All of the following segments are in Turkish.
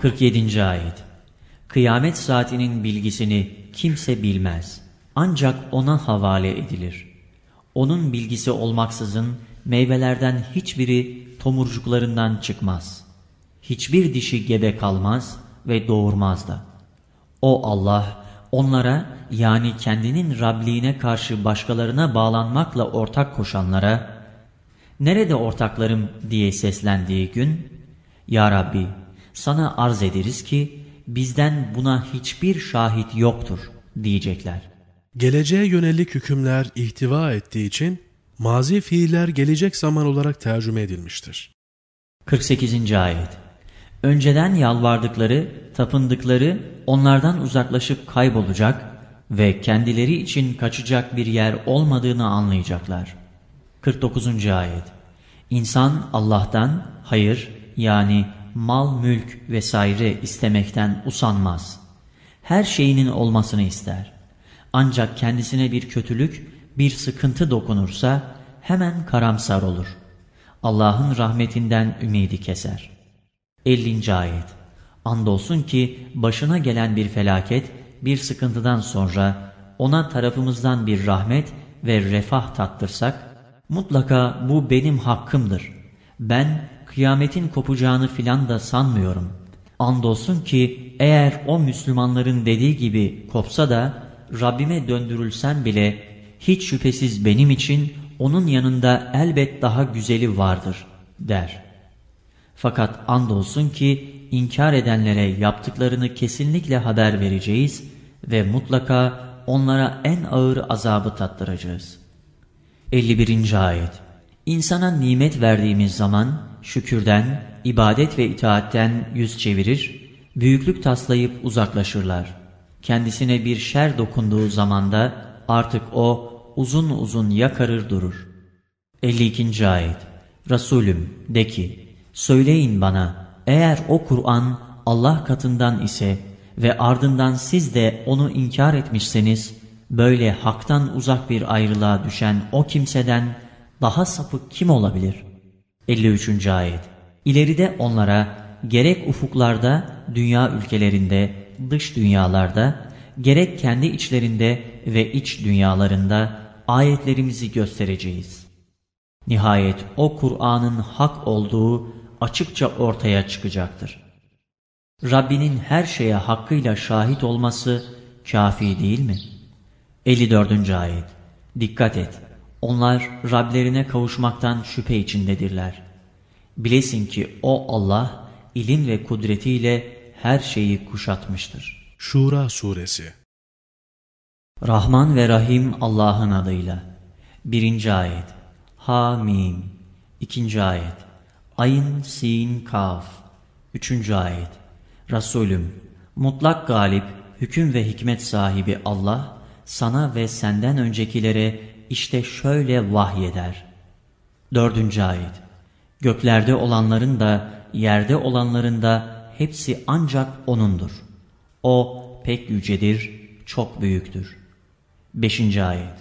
47. Ayet Kıyamet saatinin bilgisini kimse bilmez. Ancak ona havale edilir. Onun bilgisi olmaksızın meyvelerden hiçbiri tomurcuklarından çıkmaz. Hiçbir dişi gebe kalmaz ve doğurmaz da. O Allah onlara yani kendinin Rabliğine karşı başkalarına bağlanmakla ortak koşanlara nerede ortaklarım diye seslendiği gün Ya Rabbi sana arz ederiz ki bizden buna hiçbir şahit yoktur diyecekler. Geleceğe yönelik hükümler ihtiva ettiği için mazi fiiller gelecek zaman olarak tercüme edilmiştir. 48. Ayet Önceden yalvardıkları, tapındıkları onlardan uzaklaşıp kaybolacak ve kendileri için kaçacak bir yer olmadığını anlayacaklar. 49. Ayet İnsan Allah'tan hayır yani mal, mülk vesaire istemekten usanmaz. Her şeyinin olmasını ister. Ancak kendisine bir kötülük, bir sıkıntı dokunursa hemen karamsar olur. Allah'ın rahmetinden ümidi keser. 50. Ayet Andolsun ki başına gelen bir felaket, bir sıkıntıdan sonra ona tarafımızdan bir rahmet ve refah tattırsak, mutlaka bu benim hakkımdır. Ben kıyametin kopacağını filan da sanmıyorum. Andolsun ki eğer o Müslümanların dediği gibi kopsa da Rabbime döndürülsem bile hiç şüphesiz benim için onun yanında elbet daha güzeli vardır der. Fakat andolsun ki inkar edenlere yaptıklarını kesinlikle haber vereceğiz ve mutlaka onlara en ağır azabı tattıracağız. 51. Ayet İnsana nimet verdiğimiz zaman şükürden, ibadet ve itaatten yüz çevirir, büyüklük taslayıp uzaklaşırlar. Kendisine bir şer dokunduğu zamanda artık o uzun uzun yakarır durur. 52. Ayet Resulüm de ki, söyleyin bana eğer o Kur'an Allah katından ise ve ardından siz de onu inkar etmişseniz, böyle haktan uzak bir ayrılığa düşen o kimseden daha sapık kim olabilir? 53. Ayet İleride onlara gerek ufuklarda, dünya ülkelerinde, dış dünyalarda, gerek kendi içlerinde ve iç dünyalarında ayetlerimizi göstereceğiz. Nihayet o Kur'an'ın hak olduğu açıkça ortaya çıkacaktır. Rabbinin her şeye hakkıyla şahit olması kafi değil mi? 54. Ayet Dikkat et! Onlar Rablerine kavuşmaktan şüphe içindedirler. Bilesin ki o Allah ilim ve kudretiyle her şeyi kuşatmıştır. Şura Suresi Rahman ve Rahim Allah'ın adıyla. 1. Ayet Hamim 2. Ayet Ayın Sin Kaf 3. Ayet Resulüm mutlak galip, hüküm ve hikmet sahibi Allah sana ve senden öncekilere işte şöyle vahyeder. 4. Ayet Göklerde olanların da yerde olanların da hepsi ancak O'nundur. O pek yücedir, çok büyüktür. 5. Ayet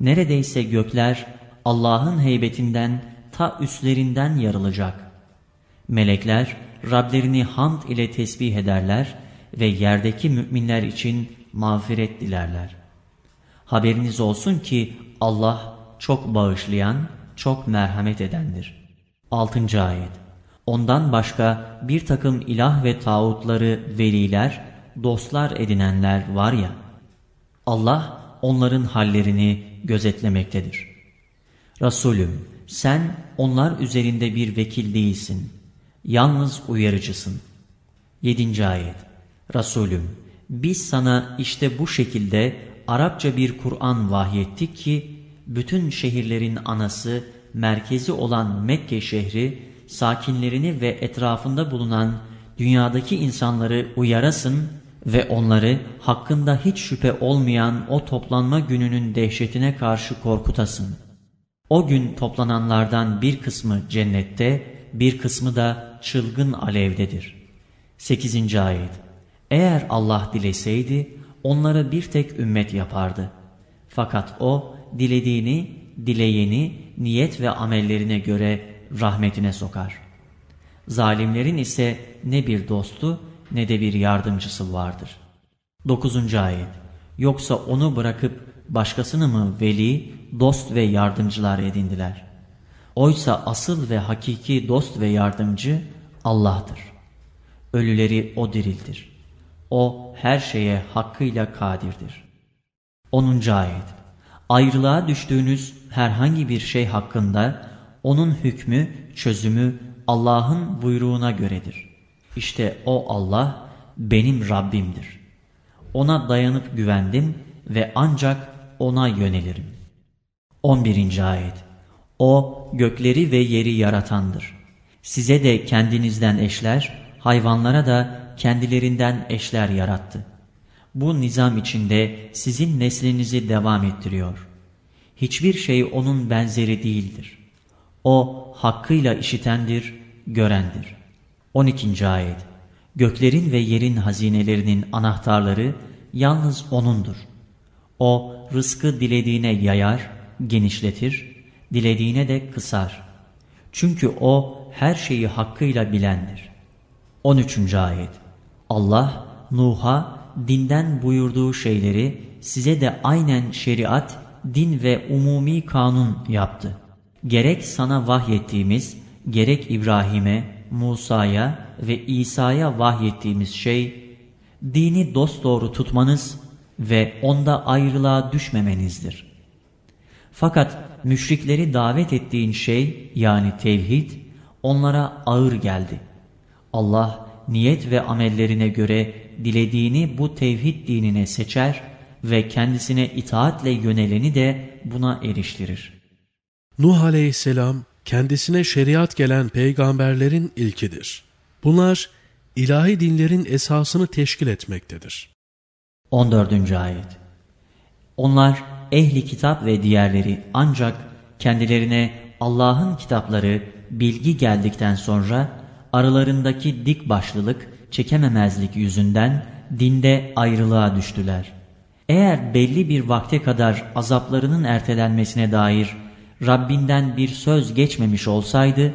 Neredeyse gökler Allah'ın heybetinden ta üstlerinden yarılacak. Melekler Rablerini hamd ile tesbih ederler ve yerdeki müminler için mağfiret dilerler. Haberiniz olsun ki Allah çok bağışlayan, çok merhamet edendir. 6. Ayet Ondan başka bir takım ilah ve tağutları veliler, dostlar edinenler var ya, Allah onların hallerini gözetlemektedir. Resulüm sen onlar üzerinde bir vekil değilsin. Yalnız uyarıcısın. 7. Ayet Resulüm biz sana işte bu şekilde Arapça bir Kur'an vahyettik ki bütün şehirlerin anası, merkezi olan Mekke şehri, sakinlerini ve etrafında bulunan dünyadaki insanları uyarasın ve onları hakkında hiç şüphe olmayan o toplanma gününün dehşetine karşı korkutasın. O gün toplananlardan bir kısmı cennette, bir kısmı da çılgın alevdedir. 8. Ayet Eğer Allah dileseydi, onları bir tek ümmet yapardı. Fakat O, dilediğini, dileyeni, niyet ve amellerine göre rahmetine sokar. Zalimlerin ise ne bir dostu ne de bir yardımcısı vardır. 9. Ayet Yoksa onu bırakıp başkasını mı veli, dost ve yardımcılar edindiler? Oysa asıl ve hakiki dost ve yardımcı Allah'tır. Ölüleri O diriltir. O her şeye hakkıyla kadirdir. 10. Ayet Ayrılığa düştüğünüz herhangi bir şey hakkında onun hükmü, çözümü Allah'ın buyruğuna göredir. İşte o Allah benim Rabbimdir. Ona dayanıp güvendim ve ancak ona yönelirim. 11. Ayet O gökleri ve yeri yaratandır. Size de kendinizden eşler, hayvanlara da kendilerinden eşler yarattı. Bu nizam içinde sizin neslinizi devam ettiriyor. Hiçbir şey onun benzeri değildir. O hakkıyla işitendir, görendir. 12. Ayet Göklerin ve yerin hazinelerinin anahtarları yalnız O'nundur. O rızkı dilediğine yayar, genişletir, dilediğine de kısar. Çünkü O her şeyi hakkıyla bilendir. 13. Ayet Allah Nuh'a dinden buyurduğu şeyleri size de aynen şeriat, din ve umumi kanun yaptı. Gerek sana vahyettiğimiz, gerek İbrahim'e, Musa'ya ve İsa'ya vahyettiğimiz şey, dini dosdoğru tutmanız ve onda ayrılığa düşmemenizdir. Fakat müşrikleri davet ettiğin şey yani tevhid onlara ağır geldi. Allah niyet ve amellerine göre dilediğini bu tevhid dinine seçer ve kendisine itaatle yöneleni de buna eriştirir. Nuh aleyhisselam kendisine şeriat gelen peygamberlerin ilkidir. Bunlar ilahi dinlerin esasını teşkil etmektedir. 14. Ayet Onlar ehli kitap ve diğerleri ancak kendilerine Allah'ın kitapları bilgi geldikten sonra aralarındaki dik başlılık, çekememezlik yüzünden dinde ayrılığa düştüler. Eğer belli bir vakte kadar azaplarının ertelenmesine dair Rabbinden bir söz geçmemiş olsaydı,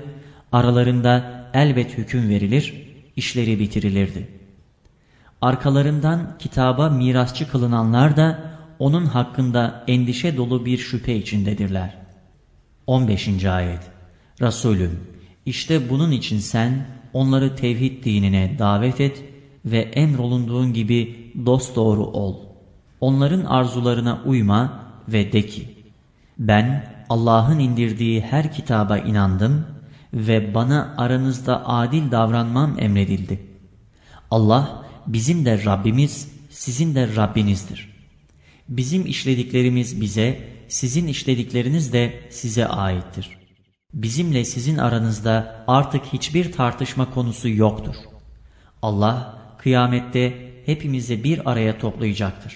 aralarında elbet hüküm verilir, işleri bitirilirdi. Arkalarından kitaba mirasçı kılınanlar da onun hakkında endişe dolu bir şüphe içindedirler. 15. Ayet Resulüm, işte bunun için sen onları tevhid dinine davet et ve emrolunduğun gibi dosdoğru ol. Onların arzularına uyma ve de ki, ben Allah'ın indirdiği her kitaba inandım ve bana aranızda adil davranmam emredildi. Allah bizim de Rabbimiz, sizin de Rabbinizdir. Bizim işlediklerimiz bize, sizin işledikleriniz de size aittir. Bizimle sizin aranızda artık hiçbir tartışma konusu yoktur. Allah kıyamette hepimizi bir araya toplayacaktır.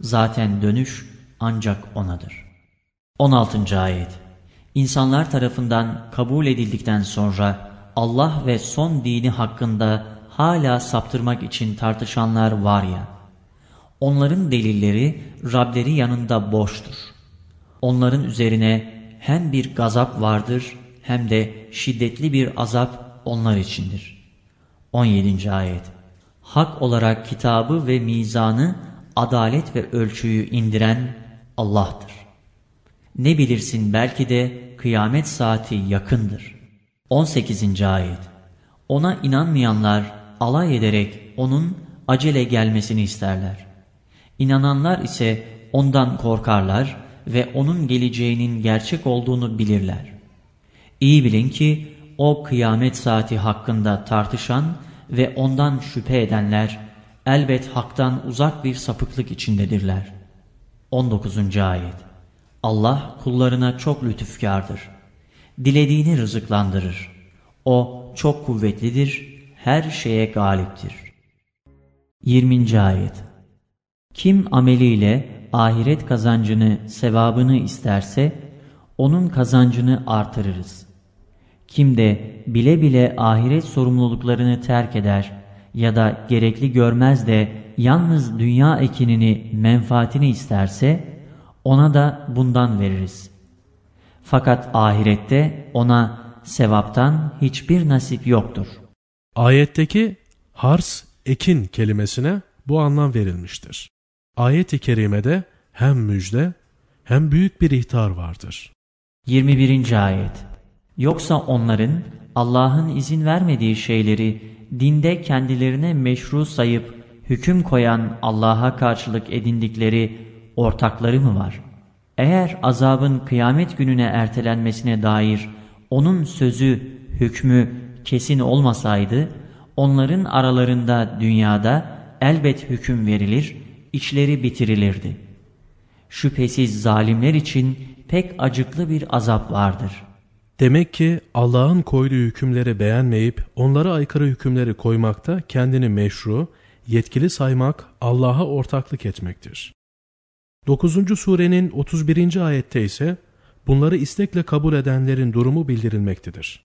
Zaten dönüş ancak O'nadır. 16. Ayet İnsanlar tarafından kabul edildikten sonra Allah ve son dini hakkında hala saptırmak için tartışanlar var ya, onların delilleri Rableri yanında boştur. Onların üzerine hem bir gazap vardır hem de şiddetli bir azap onlar içindir. 17. Ayet Hak olarak kitabı ve mizanı, adalet ve ölçüyü indiren Allah'tır. Ne bilirsin belki de kıyamet saati yakındır. 18. Ayet Ona inanmayanlar alay ederek onun acele gelmesini isterler. İnananlar ise ondan korkarlar ve onun geleceğinin gerçek olduğunu bilirler. İyi bilin ki o kıyamet saati hakkında tartışan ve ondan şüphe edenler elbet haktan uzak bir sapıklık içindedirler. 19. Ayet Allah kullarına çok lütufkardır. Dilediğini rızıklandırır. O çok kuvvetlidir, her şeye galiptir. 20. Ayet Kim ameliyle ahiret kazancını, sevabını isterse, onun kazancını artırırız. Kim de bile bile ahiret sorumluluklarını terk eder ya da gerekli görmez de yalnız dünya ekinini, menfaatini isterse, ona da bundan veririz. Fakat ahirette ona sevaptan hiçbir nasip yoktur. Ayetteki Hars, ekin kelimesine bu anlam verilmiştir. Ayet-i kerimede hem müjde hem büyük bir ihtar vardır. 21. Ayet Yoksa onların Allah'ın izin vermediği şeyleri dinde kendilerine meşru sayıp hüküm koyan Allah'a karşılık edindikleri ortakları mı var? Eğer azabın kıyamet gününe ertelenmesine dair onun sözü, hükmü kesin olmasaydı, onların aralarında dünyada elbet hüküm verilir, içleri bitirilirdi. Şüphesiz zalimler için pek acıklı bir azap vardır. Demek ki Allah'ın koyduğu hükümleri beğenmeyip onlara aykırı hükümleri koymakta kendini meşru, yetkili saymak Allah'a ortaklık etmektir. 9. surenin 31. ayette ise bunları istekle kabul edenlerin durumu bildirilmektedir.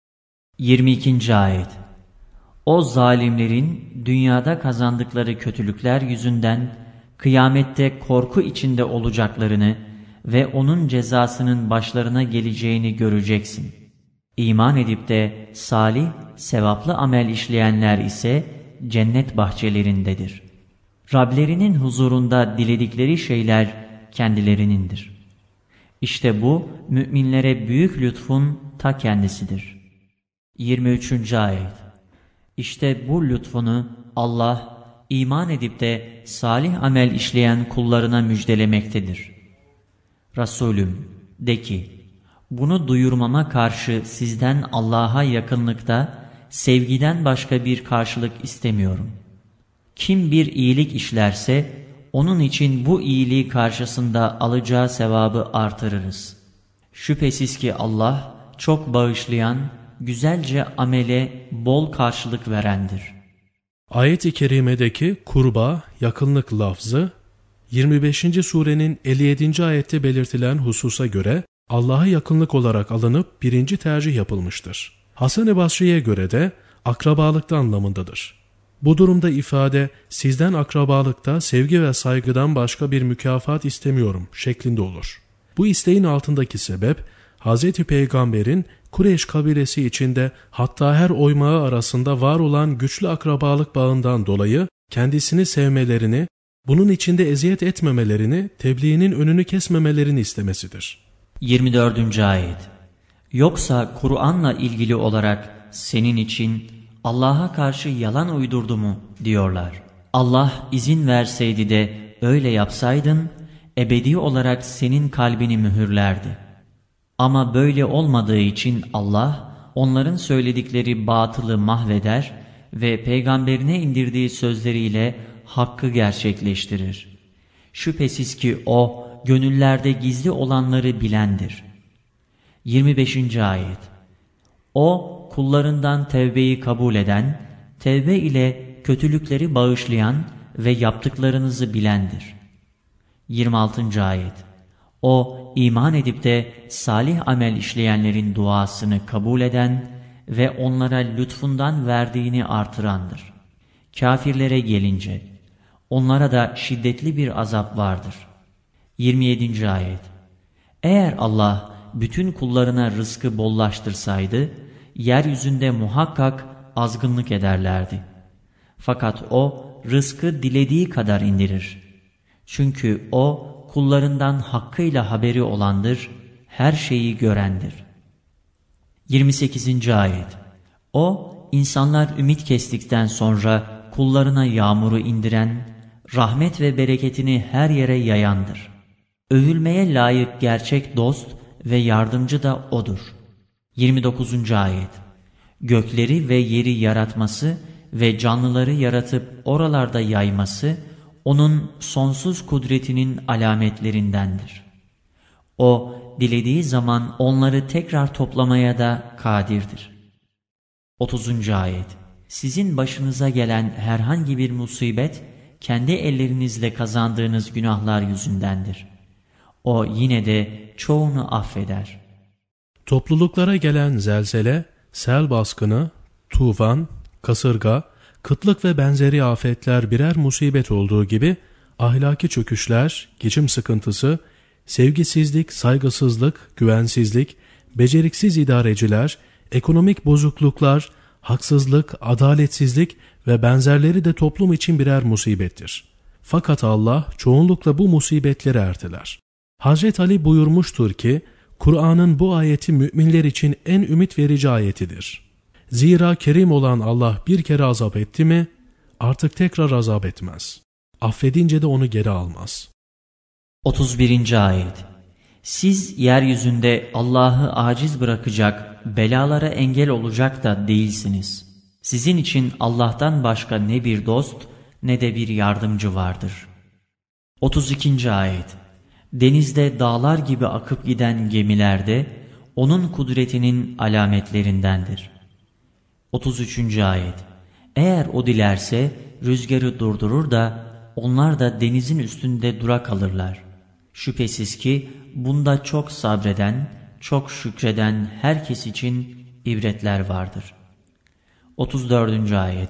22. ayet O zalimlerin dünyada kazandıkları kötülükler yüzünden kıyamette korku içinde olacaklarını ve onun cezasının başlarına geleceğini göreceksin. İman edip de salih, sevaplı amel işleyenler ise cennet bahçelerindedir. Rablerinin huzurunda diledikleri şeyler kendilerinindir. İşte bu müminlere büyük lütfun ta kendisidir. 23. Ayet İşte bu lütfunu Allah iman edip de salih amel işleyen kullarına müjdelemektedir. Resulüm de ki bunu duyurmama karşı sizden Allah'a yakınlıkta sevgiden başka bir karşılık istemiyorum. Kim bir iyilik işlerse onun için bu iyiliği karşısında alacağı sevabı artırırız. Şüphesiz ki Allah çok bağışlayan, güzelce amele bol karşılık verendir. Ayet-i kerimedeki kurba, yakınlık lafzı 25. surenin 57. ayette belirtilen hususa göre Allah'a yakınlık olarak alınıp birinci tercih yapılmıştır. Hasan-ı Basri'ye göre de akrabalıkta anlamındadır. Bu durumda ifade sizden akrabalıkta sevgi ve saygıdan başka bir mükafat istemiyorum şeklinde olur. Bu isteğin altındaki sebep Hz. Peygamber'in Kureyş kabilesi içinde hatta her oymağı arasında var olan güçlü akrabalık bağından dolayı kendisini sevmelerini, bunun içinde eziyet etmemelerini, tebliğinin önünü kesmemelerini istemesidir. 24. Ayet Yoksa Kur'an'la ilgili olarak senin için Allah'a karşı yalan uydurdu mu diyorlar. Allah izin verseydi de öyle yapsaydın ebedi olarak senin kalbini mühürlerdi. Ama böyle olmadığı için Allah onların söyledikleri batılı mahveder ve peygamberine indirdiği sözleriyle hakkı gerçekleştirir. Şüphesiz ki O gönüllerde gizli olanları bilendir. 25. Ayet O kullarından tevbeyi kabul eden, tevbe ile kötülükleri bağışlayan ve yaptıklarınızı bilendir. 26. Ayet O iman edip de salih amel işleyenlerin duasını kabul eden ve onlara lütfundan verdiğini artırandır. Kafirlere gelince, onlara da şiddetli bir azap vardır. 27. Ayet Eğer Allah bütün kullarına rızkı bollaştırsaydı, yeryüzünde muhakkak azgınlık ederlerdi. Fakat O rızkı dilediği kadar indirir. Çünkü O kullarından hakkıyla haberi olandır, her şeyi görendir. 28. Ayet O insanlar ümit kestikten sonra kullarına yağmuru indiren, rahmet ve bereketini her yere yayandır. Övülmeye layık gerçek dost ve yardımcı da O'dur. 29. Ayet Gökleri ve yeri yaratması ve canlıları yaratıp oralarda yayması, O'nun sonsuz kudretinin alametlerindendir. O, dilediği zaman onları tekrar toplamaya da kadirdir. 30. Ayet Sizin başınıza gelen herhangi bir musibet, kendi ellerinizle kazandığınız günahlar yüzündendir. O yine de çoğunu affeder.'' Topluluklara gelen zelzele, sel baskını, tufan, kasırga, kıtlık ve benzeri afetler birer musibet olduğu gibi ahlaki çöküşler, geçim sıkıntısı, sevgisizlik, saygısızlık, güvensizlik, beceriksiz idareciler, ekonomik bozukluklar, haksızlık, adaletsizlik ve benzerleri de toplum için birer musibettir. Fakat Allah çoğunlukla bu musibetleri erteler. Hazret Ali buyurmuştur ki, Kur'an'ın bu ayeti müminler için en ümit verici ayetidir. Zira kerim olan Allah bir kere azap etti mi, artık tekrar azap etmez. Affedince de onu geri almaz. 31. Ayet Siz yeryüzünde Allah'ı aciz bırakacak, belalara engel olacak da değilsiniz. Sizin için Allah'tan başka ne bir dost ne de bir yardımcı vardır. 32. Ayet Denizde dağlar gibi akıp giden gemilerde onun kudretinin alametlerindendir. 33. Ayet Eğer o dilerse rüzgarı durdurur da onlar da denizin üstünde dura kalırlar. Şüphesiz ki bunda çok sabreden, çok şükreden herkes için ibretler vardır. 34. Ayet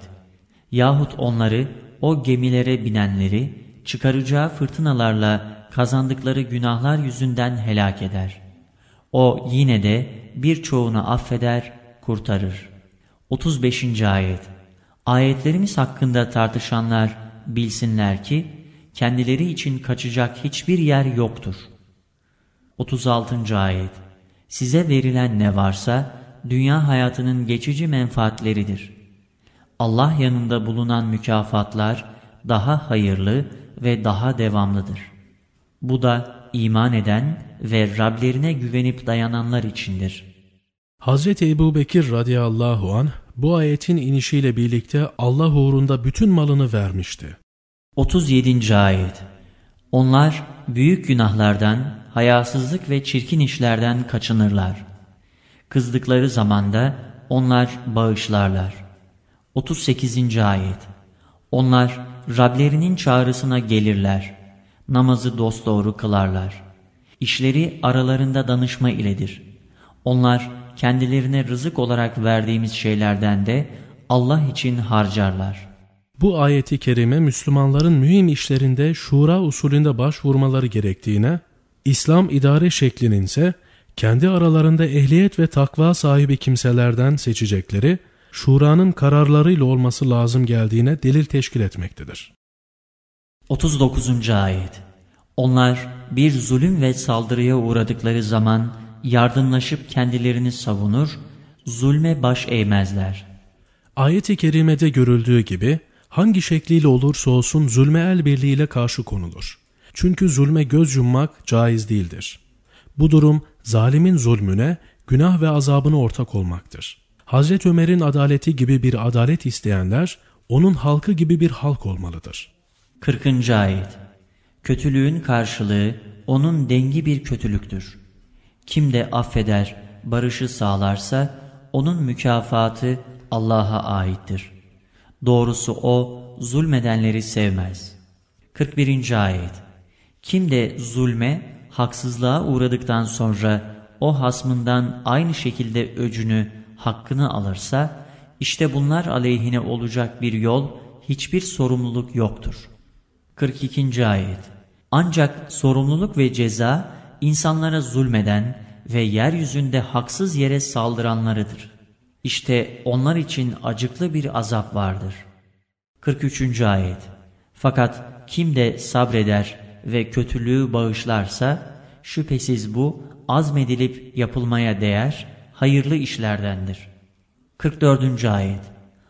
Yahut onları, o gemilere binenleri, çıkaracağı fırtınalarla kazandıkları günahlar yüzünden helak eder. O yine de birçoğunu affeder, kurtarır. 35. Ayet Ayetlerimiz hakkında tartışanlar bilsinler ki, kendileri için kaçacak hiçbir yer yoktur. 36. Ayet Size verilen ne varsa, dünya hayatının geçici menfaatleridir. Allah yanında bulunan mükafatlar daha hayırlı ve daha devamlıdır. Bu da iman eden ve Rablerine güvenip dayananlar içindir. Hz. Ebu Bekir radıyallahu an bu ayetin inişiyle birlikte Allah uğrunda bütün malını vermişti. 37. Ayet Onlar büyük günahlardan, hayasızlık ve çirkin işlerden kaçınırlar. Kızdıkları zamanda onlar bağışlarlar. 38. Ayet Onlar Rablerinin çağrısına gelirler. Namazı dosdoğru kılarlar. İşleri aralarında danışma iledir. Onlar kendilerine rızık olarak verdiğimiz şeylerden de Allah için harcarlar. Bu ayeti kerime Müslümanların mühim işlerinde şura usulünde başvurmaları gerektiğine, İslam idare şeklinin ise kendi aralarında ehliyet ve takva sahibi kimselerden seçecekleri, şuranın kararlarıyla olması lazım geldiğine delil teşkil etmektedir. 39. Ayet Onlar bir zulüm ve saldırıya uğradıkları zaman yardımlaşıp kendilerini savunur, zulme baş eğmezler. Ayet-i kerimede görüldüğü gibi hangi şekliyle olursa olsun zulme el birliğiyle karşı konulur. Çünkü zulme göz yummak caiz değildir. Bu durum zalimin zulmüne, günah ve azabına ortak olmaktır. Hazreti Ömer'in adaleti gibi bir adalet isteyenler, onun halkı gibi bir halk olmalıdır. 40. Ayet Kötülüğün karşılığı onun dengi bir kötülüktür. Kim de affeder, barışı sağlarsa onun mükafatı Allah'a aittir. Doğrusu o zulmedenleri sevmez. 41. Ayet Kim de zulme, haksızlığa uğradıktan sonra o hasmından aynı şekilde öcünü, hakkını alırsa, işte bunlar aleyhine olacak bir yol, hiçbir sorumluluk yoktur. 42. Ayet Ancak sorumluluk ve ceza, insanlara zulmeden ve yeryüzünde haksız yere saldıranlarıdır. İşte onlar için acıklı bir azap vardır. 43. Ayet Fakat kim de sabreder ve kötülüğü bağışlarsa, şüphesiz bu azmedilip yapılmaya değer, hayırlı işlerdendir. 44. Ayet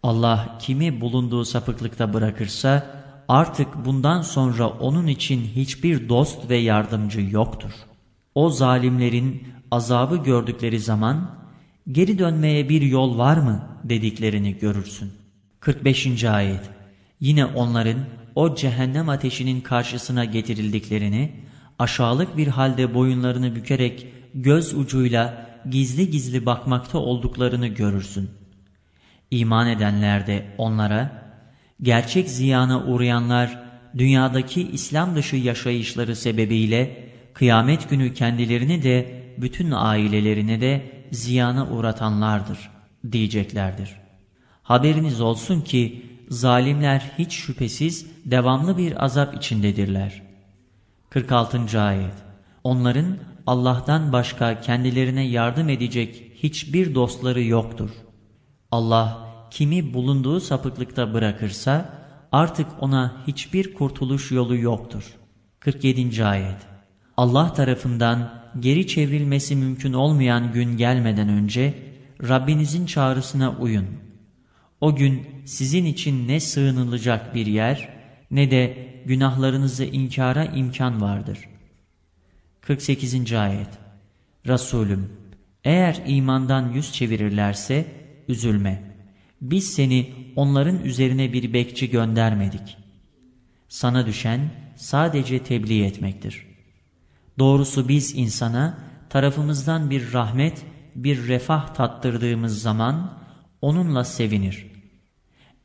Allah kimi bulunduğu sapıklıkta bırakırsa, artık bundan sonra onun için hiçbir dost ve yardımcı yoktur. O zalimlerin azabı gördükleri zaman, geri dönmeye bir yol var mı dediklerini görürsün. 45. Ayet Yine onların o cehennem ateşinin karşısına getirildiklerini, aşağılık bir halde boyunlarını bükerek göz ucuyla gizli gizli bakmakta olduklarını görürsün. İman edenler de onlara, gerçek ziyana uğrayanlar, dünyadaki İslam dışı yaşayışları sebebiyle, kıyamet günü kendilerini de, bütün ailelerine de ziyana uğratanlardır, diyeceklerdir. Haberiniz olsun ki, zalimler hiç şüphesiz devamlı bir azap içindedirler. 46. Ayet Onların Allah'tan başka kendilerine yardım edecek hiçbir dostları yoktur. Allah kimi bulunduğu sapıklıkta bırakırsa artık ona hiçbir kurtuluş yolu yoktur. 47. Ayet Allah tarafından geri çevrilmesi mümkün olmayan gün gelmeden önce Rabbinizin çağrısına uyun. O gün sizin için ne sığınılacak bir yer ne de günahlarınızı inkara imkan vardır. 48. Ayet Resulüm eğer imandan yüz çevirirlerse üzülme. Biz seni onların üzerine bir bekçi göndermedik. Sana düşen sadece tebliğ etmektir. Doğrusu biz insana tarafımızdan bir rahmet, bir refah tattırdığımız zaman onunla sevinir.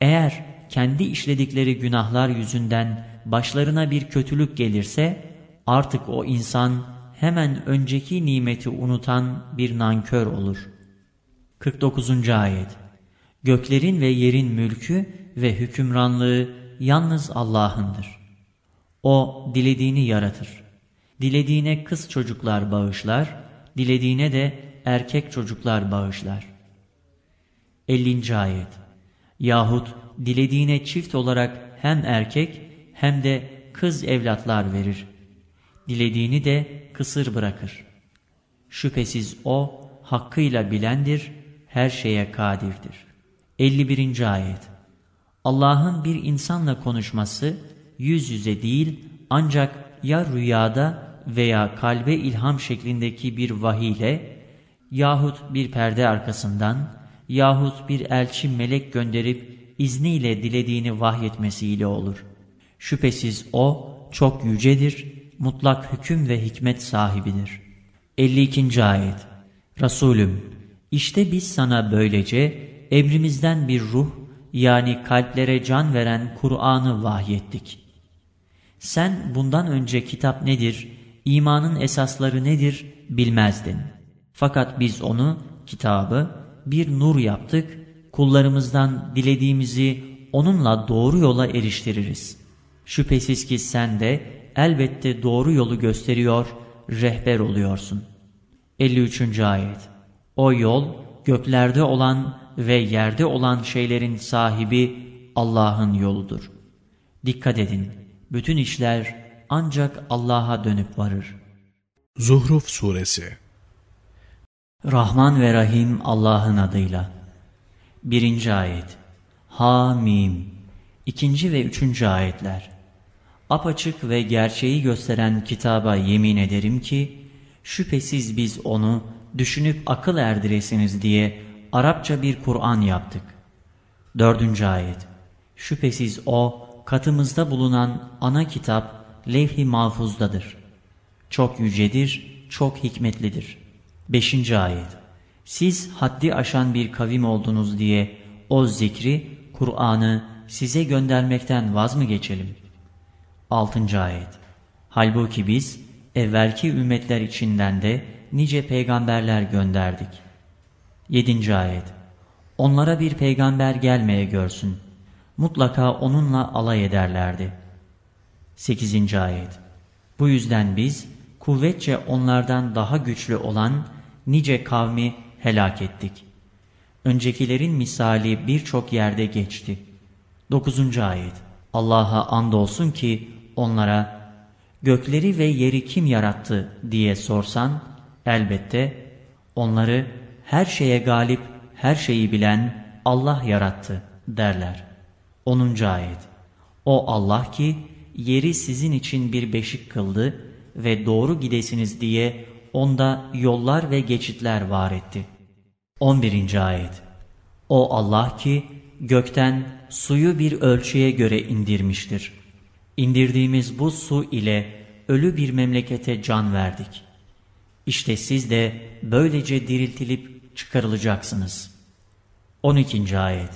Eğer kendi işledikleri günahlar yüzünden başlarına bir kötülük gelirse artık o insan hemen önceki nimeti unutan bir nankör olur. 49. Ayet Göklerin ve yerin mülkü ve hükümranlığı yalnız Allah'ındır. O dilediğini yaratır. Dilediğine kız çocuklar bağışlar, dilediğine de erkek çocuklar bağışlar. 50. Ayet Yahut dilediğine çift olarak hem erkek hem de kız evlatlar verir. Dilediğini de kısır bırakır. Şüphesiz O hakkıyla bilendir, her şeye kadirdir. 51. Ayet Allah'ın bir insanla konuşması yüz yüze değil ancak ya rüyada veya kalbe ilham şeklindeki bir vahiyle yahut bir perde arkasından yahut bir elçi melek gönderip izniyle dilediğini vahyetmesiyle olur. Şüphesiz O çok yücedir, mutlak hüküm ve hikmet sahibidir. 52. Ayet Resulüm, işte biz sana böylece emrimizden bir ruh yani kalplere can veren Kur'an'ı vahyettik. Sen bundan önce kitap nedir, imanın esasları nedir bilmezdin. Fakat biz onu, kitabı, bir nur yaptık, kullarımızdan dilediğimizi onunla doğru yola eriştiririz. Şüphesiz ki sen de elbette doğru yolu gösteriyor, rehber oluyorsun. 53. Ayet O yol, göklerde olan ve yerde olan şeylerin sahibi Allah'ın yoludur. Dikkat edin, bütün işler ancak Allah'a dönüp varır. Zuhruf Suresi Rahman ve Rahim Allah'ın adıyla. 1. Ayet Hamim 2. ve 3. ayetler Apaçık ve gerçeği gösteren kitaba yemin ederim ki, şüphesiz biz onu düşünüp akıl erdiresiniz diye Arapça bir Kur'an yaptık. 4. ayet Şüphesiz o, katımızda bulunan ana kitap levh-i mahfuzdadır. Çok yücedir, çok hikmetlidir. 5. ayet Siz haddi aşan bir kavim oldunuz diye o zikri, Kur'an'ı size göndermekten vaz mı geçelim? 6. ayet Halbuki biz evvelki ümmetler içinden de nice peygamberler gönderdik. 7. ayet Onlara bir peygamber gelmeye görsün. Mutlaka onunla alay ederlerdi. 8. ayet Bu yüzden biz kuvvetçe onlardan daha güçlü olan nice kavmi helak ettik. Öncekilerin misali birçok yerde geçti. 9. ayet Allah'a andolsun ki onlara gökleri ve yeri kim yarattı diye sorsan elbette onları her şeye galip, her şeyi bilen Allah yarattı derler. 10. ayet O Allah ki yeri sizin için bir beşik kıldı ve doğru gidesiniz diye onda yollar ve geçitler var etti. 11. ayet O Allah ki gökten suyu bir ölçüye göre indirmiştir. İndirdiğimiz bu su ile ölü bir memlekete can verdik. İşte siz de böylece diriltilip çıkarılacaksınız. 12. ayet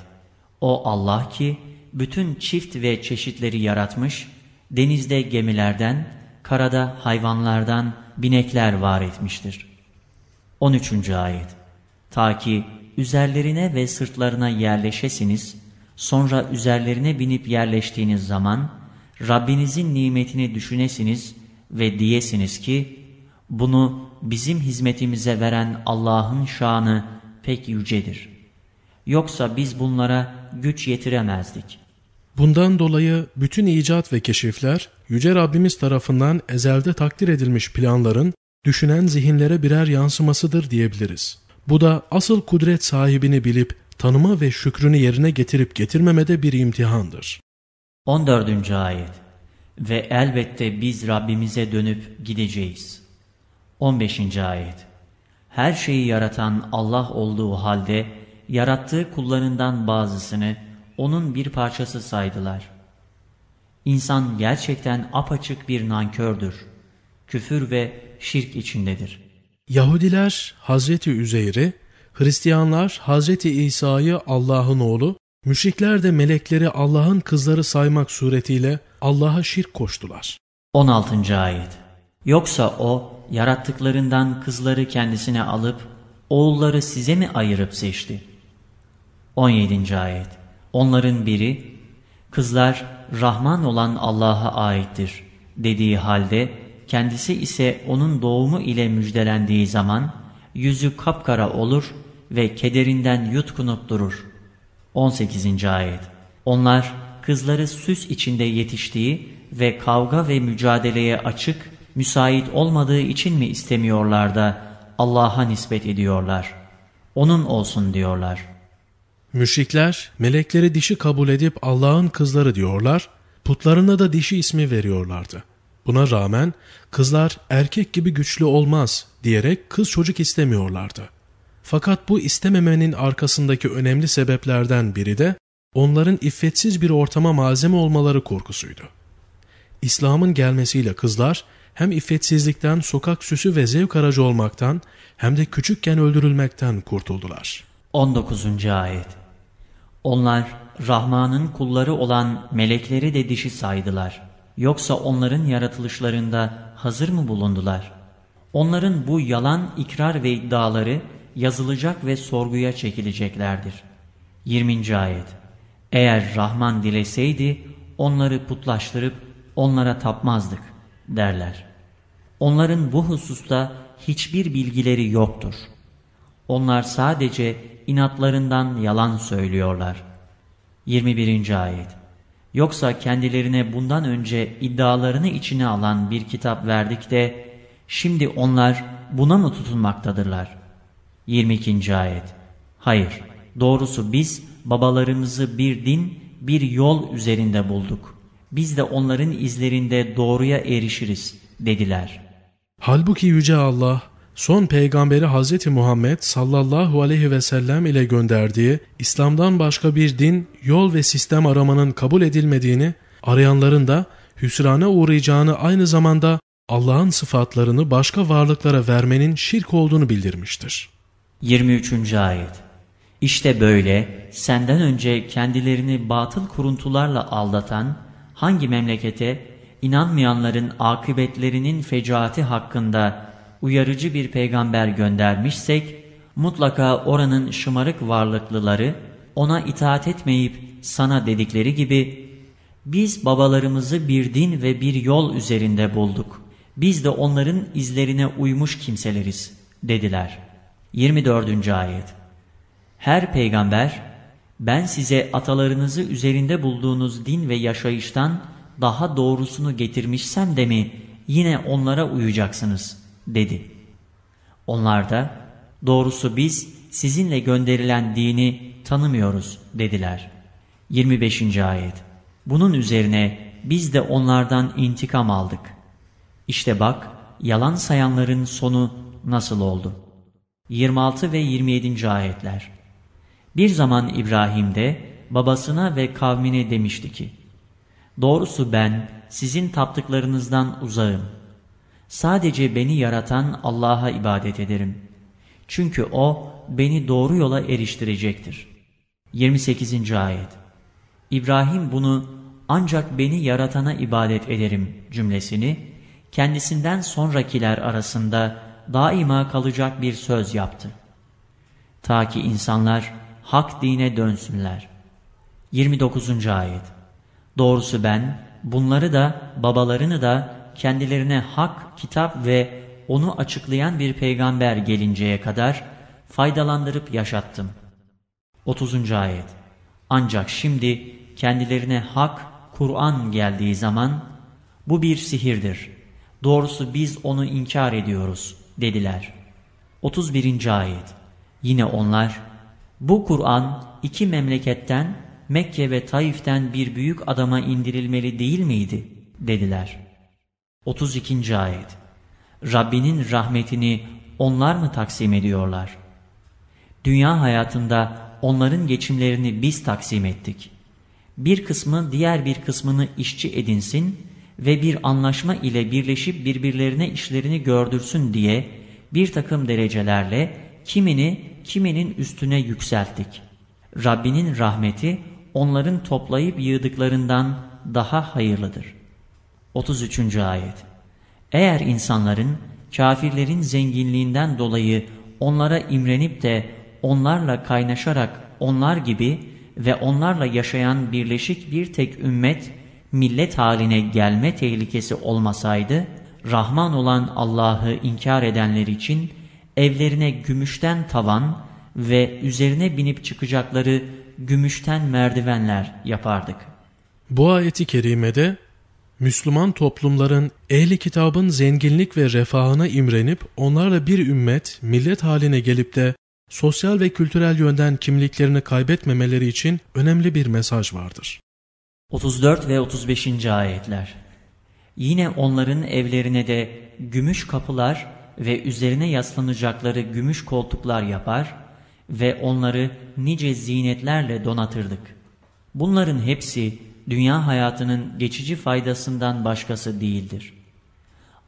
O Allah ki bütün çift ve çeşitleri yaratmış, denizde gemilerden, karada hayvanlardan binekler var etmiştir. 13. ayet Ta ki üzerlerine ve sırtlarına yerleşesiniz, sonra üzerlerine binip yerleştiğiniz zaman, Rabbinizin nimetini düşünesiniz ve diyesiniz ki, bunu bizim hizmetimize veren Allah'ın şanı pek yücedir. Yoksa biz bunlara güç yetiremezdik. Bundan dolayı bütün icat ve keşifler Yüce Rabbimiz tarafından ezelde takdir edilmiş planların düşünen zihinlere birer yansımasıdır diyebiliriz. Bu da asıl kudret sahibini bilip tanıma ve şükrünü yerine getirip getirmemede bir imtihandır. 14. Ayet Ve elbette biz Rabbimize dönüp gideceğiz. 15. Ayet Her şeyi yaratan Allah olduğu halde yarattığı kullarından bazısını onun bir parçası saydılar. İnsan gerçekten apaçık bir nankördür. Küfür ve şirk içindedir. Yahudiler Hazreti Üzeyr'i, Hristiyanlar Hazreti İsa'yı Allah'ın oğlu, müşrikler de melekleri Allah'ın kızları saymak suretiyle Allah'a şirk koştular. 16. Ayet Yoksa o yarattıklarından kızları kendisine alıp oğulları size mi ayırıp seçti? 17. Ayet Onların biri, kızlar Rahman olan Allah'a aittir dediği halde kendisi ise onun doğumu ile müjdelendiği zaman yüzü kapkara olur ve kederinden yutkunup durur. 18. Ayet Onlar kızları süs içinde yetiştiği ve kavga ve mücadeleye açık, müsait olmadığı için mi istemiyorlar da Allah'a nispet ediyorlar? Onun olsun diyorlar. Müşrikler melekleri dişi kabul edip Allah'ın kızları diyorlar, putlarına da dişi ismi veriyorlardı. Buna rağmen kızlar erkek gibi güçlü olmaz diyerek kız çocuk istemiyorlardı. Fakat bu istememenin arkasındaki önemli sebeplerden biri de onların iffetsiz bir ortama malzeme olmaları korkusuydu. İslam'ın gelmesiyle kızlar hem iffetsizlikten, sokak süsü ve zevk aracı olmaktan hem de küçükken öldürülmekten kurtuldular. 19. Ayet Onlar Rahman'ın kulları olan melekleri de dişi saydılar. Yoksa onların yaratılışlarında hazır mı bulundular? Onların bu yalan ikrar ve iddiaları yazılacak ve sorguya çekileceklerdir. 20. Ayet Eğer Rahman dileseydi onları putlaştırıp onlara tapmazdık derler. Onların bu hususta hiçbir bilgileri yoktur. Onlar sadece inatlarından yalan söylüyorlar. 21. Ayet Yoksa kendilerine bundan önce iddialarını içine alan bir kitap verdik de şimdi onlar buna mı tutunmaktadırlar? 22. Ayet Hayır, doğrusu biz babalarımızı bir din, bir yol üzerinde bulduk. Biz de onların izlerinde doğruya erişiriz dediler. Halbuki Yüce Allah son peygamberi Hz. Muhammed sallallahu aleyhi ve sellem ile gönderdiği İslam'dan başka bir din, yol ve sistem aramanın kabul edilmediğini, arayanların da hüsrana uğrayacağını aynı zamanda Allah'ın sıfatlarını başka varlıklara vermenin şirk olduğunu bildirmiştir. 23. Ayet İşte böyle senden önce kendilerini batıl kuruntularla aldatan hangi memlekete inanmayanların akıbetlerinin fecaati hakkında uyarıcı bir peygamber göndermişsek, mutlaka oranın şımarık varlıklıları ona itaat etmeyip sana dedikleri gibi, biz babalarımızı bir din ve bir yol üzerinde bulduk. Biz de onların izlerine uymuş kimseleriz, dediler. 24. Ayet Her peygamber, ben size atalarınızı üzerinde bulduğunuz din ve yaşayıştan daha doğrusunu getirmişsem de mi yine onlara uyacaksınız dedi. Onlar da doğrusu biz sizinle gönderilen dini tanımıyoruz dediler. 25. Ayet Bunun üzerine biz de onlardan intikam aldık. İşte bak yalan sayanların sonu nasıl oldu? 26 ve 27. Ayetler Bir zaman İbrahim de babasına ve kavmine demişti ki, Doğrusu ben sizin taptıklarınızdan uzağım. Sadece beni yaratan Allah'a ibadet ederim. Çünkü O beni doğru yola eriştirecektir. 28. Ayet İbrahim bunu ancak beni yaratana ibadet ederim cümlesini kendisinden sonrakiler arasında daima kalacak bir söz yaptı. Ta ki insanlar hak dine dönsünler. 29. Ayet Doğrusu ben bunları da babalarını da kendilerine hak, kitap ve onu açıklayan bir peygamber gelinceye kadar faydalandırıp yaşattım. 30. ayet Ancak şimdi kendilerine hak, Kur'an geldiği zaman bu bir sihirdir. Doğrusu biz onu inkar ediyoruz dediler. 31. ayet Yine onlar bu Kur'an iki memleketten Mekke ve Taif'ten bir büyük adama indirilmeli değil miydi? dediler. 32. ayet Rabbinin rahmetini onlar mı taksim ediyorlar? Dünya hayatında onların geçimlerini biz taksim ettik. Bir kısmı diğer bir kısmını işçi edinsin ve bir anlaşma ile birleşip birbirlerine işlerini gördürsün diye bir takım derecelerle kimini kiminin üstüne yükselttik. Rabbinin rahmeti onların toplayıp yığdıklarından daha hayırlıdır. 33. Ayet Eğer insanların kafirlerin zenginliğinden dolayı onlara imrenip de onlarla kaynaşarak onlar gibi ve onlarla yaşayan birleşik bir tek ümmet, millet haline gelme tehlikesi olmasaydı, Rahman olan Allah'ı inkar edenler için evlerine gümüşten tavan ve üzerine binip çıkacakları gümüşten merdivenler yapardık. Bu ayeti kerimede Müslüman toplumların ehli kitabın zenginlik ve refahına imrenip onlarla bir ümmet, millet haline gelip de sosyal ve kültürel yönden kimliklerini kaybetmemeleri için önemli bir mesaj vardır. 34 ve 35. ayetler Yine onların evlerine de gümüş kapılar ve üzerine yaslanacakları gümüş koltuklar yapar ve onları nice zinetlerle donatırdık. Bunların hepsi dünya hayatının geçici faydasından başkası değildir.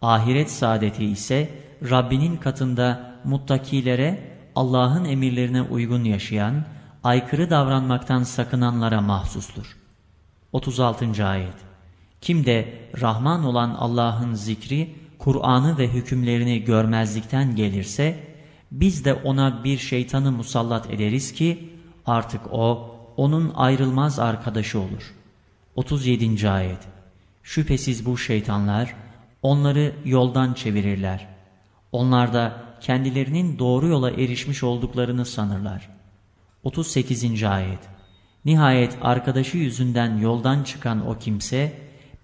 Ahiret saadeti ise Rabbinin katında muttakilere Allah'ın emirlerine uygun yaşayan, aykırı davranmaktan sakınanlara mahsustur. 36. Ayet Kim de Rahman olan Allah'ın zikri, Kur'an'ı ve hükümlerini görmezlikten gelirse, biz de ona bir şeytanı musallat ederiz ki, artık o, onun ayrılmaz arkadaşı olur. 37. Ayet Şüphesiz bu şeytanlar, onları yoldan çevirirler. Onlar da kendilerinin doğru yola erişmiş olduklarını sanırlar. 38. Ayet Nihayet arkadaşı yüzünden yoldan çıkan o kimse,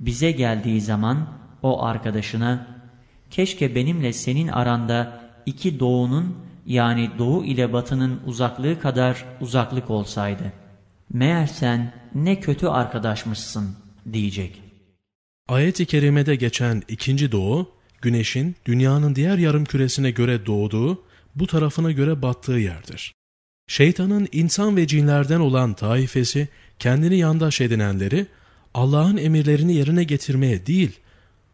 bize geldiği zaman o arkadaşına, keşke benimle senin aranda iki doğunun yani doğu ile batının uzaklığı kadar uzaklık olsaydı. Meğer sen ne kötü arkadaşmışsın diyecek. Ayet-i kerimede geçen ikinci doğu, güneşin dünyanın diğer yarım küresine göre doğduğu, bu tarafına göre battığı yerdir. Şeytanın insan ve cinlerden olan taifesi, kendini yandaş edinenleri, Allah'ın emirlerini yerine getirmeye değil,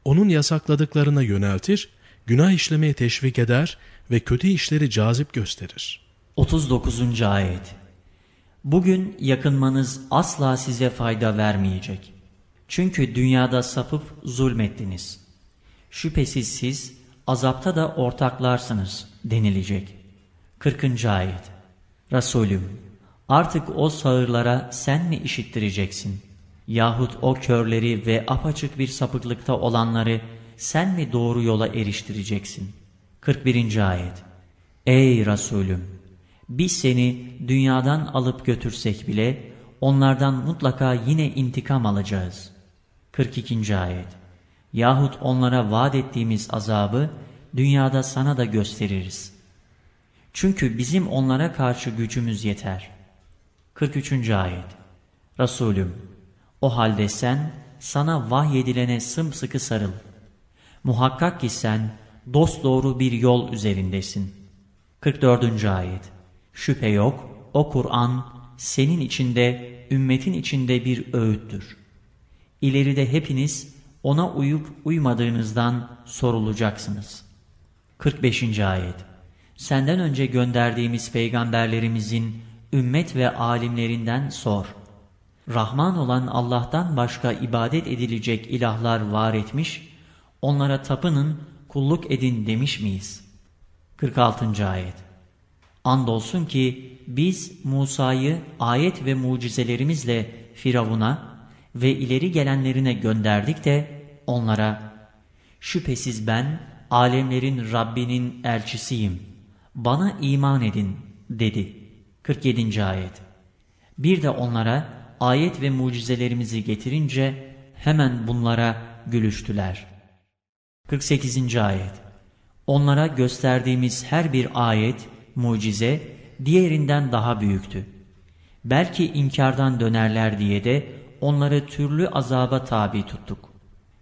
onun yasakladıklarına yöneltir, günah işlemeye teşvik eder ve kötü işleri cazip gösterir. 39. Ayet Bugün yakınmanız asla size fayda vermeyecek. Çünkü dünyada sapıp zulmettiniz. Şüphesiz siz azapta da ortaklarsınız denilecek. 40. Ayet Resulüm artık o sağırlara sen mi işittireceksin? Yahut o körleri ve apaçık bir sapıklıkta olanları sen mi doğru yola eriştireceksin? 41. Ayet Ey Resulüm! Biz seni dünyadan alıp götürsek bile onlardan mutlaka yine intikam alacağız. 42. Ayet Yahut onlara vaat ettiğimiz azabı dünyada sana da gösteririz. Çünkü bizim onlara karşı gücümüz yeter. 43. Ayet Resulüm, o halde sen sana vahyedilene sımsıkı sarıl. Muhakkak ki sen dosdoğru bir yol üzerindesin. 44. Ayet Şüphe yok, o Kur'an senin içinde, ümmetin içinde bir öğüttür. İleride hepiniz ona uyup uymadığınızdan sorulacaksınız. 45. Ayet Senden önce gönderdiğimiz peygamberlerimizin ümmet ve alimlerinden sor. Rahman olan Allah'tan başka ibadet edilecek ilahlar var etmiş, onlara tapının, kulluk edin demiş miyiz? 46. Ayet Andolsun ki biz Musa'yı ayet ve mucizelerimizle Firavun'a ve ileri gelenlerine gönderdik de onlara şüphesiz ben alemlerin Rabbinin elçisiyim bana iman edin dedi. 47. ayet Bir de onlara ayet ve mucizelerimizi getirince hemen bunlara gülüştüler. 48. Ayet Onlara gösterdiğimiz her bir ayet, mucize, diğerinden daha büyüktü. Belki inkardan dönerler diye de onları türlü azaba tabi tuttuk.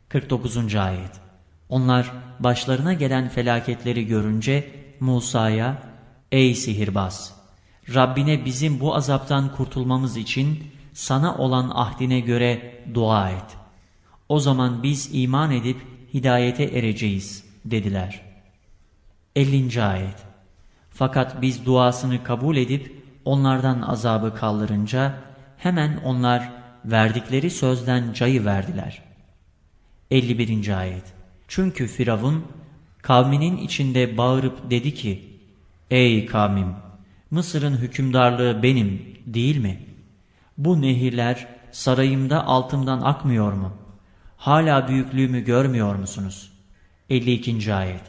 49. Ayet Onlar başlarına gelen felaketleri görünce Musa'ya, Ey sihirbaz! Rabbine bizim bu azaptan kurtulmamız için sana olan ahdine göre dua et. O zaman biz iman edip hidayete ereceğiz dediler. 50. Ayet Fakat biz duasını kabul edip onlardan azabı kaldırınca hemen onlar verdikleri sözden cayı verdiler. 51. Ayet Çünkü Firavun kavminin içinde bağırıp dedi ki Ey kavmim! Mısır'ın hükümdarlığı benim değil mi? Bu nehirler sarayımda altımdan akmıyor mu? Hala büyüklüğümü görmüyor musunuz? 52. Ayet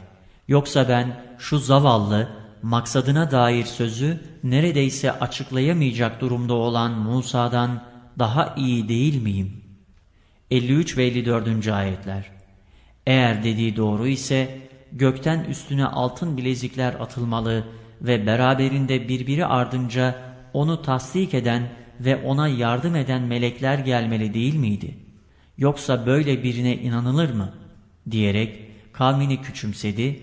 Yoksa ben şu zavallı, maksadına dair sözü neredeyse açıklayamayacak durumda olan Musa'dan daha iyi değil miyim? 53 ve 54. Ayetler Eğer dediği doğru ise gökten üstüne altın bilezikler atılmalı ve beraberinde birbiri ardınca onu tasdik eden ve ona yardım eden melekler gelmeli değil miydi? Yoksa böyle birine inanılır mı? diyerek kavmini küçümsedi,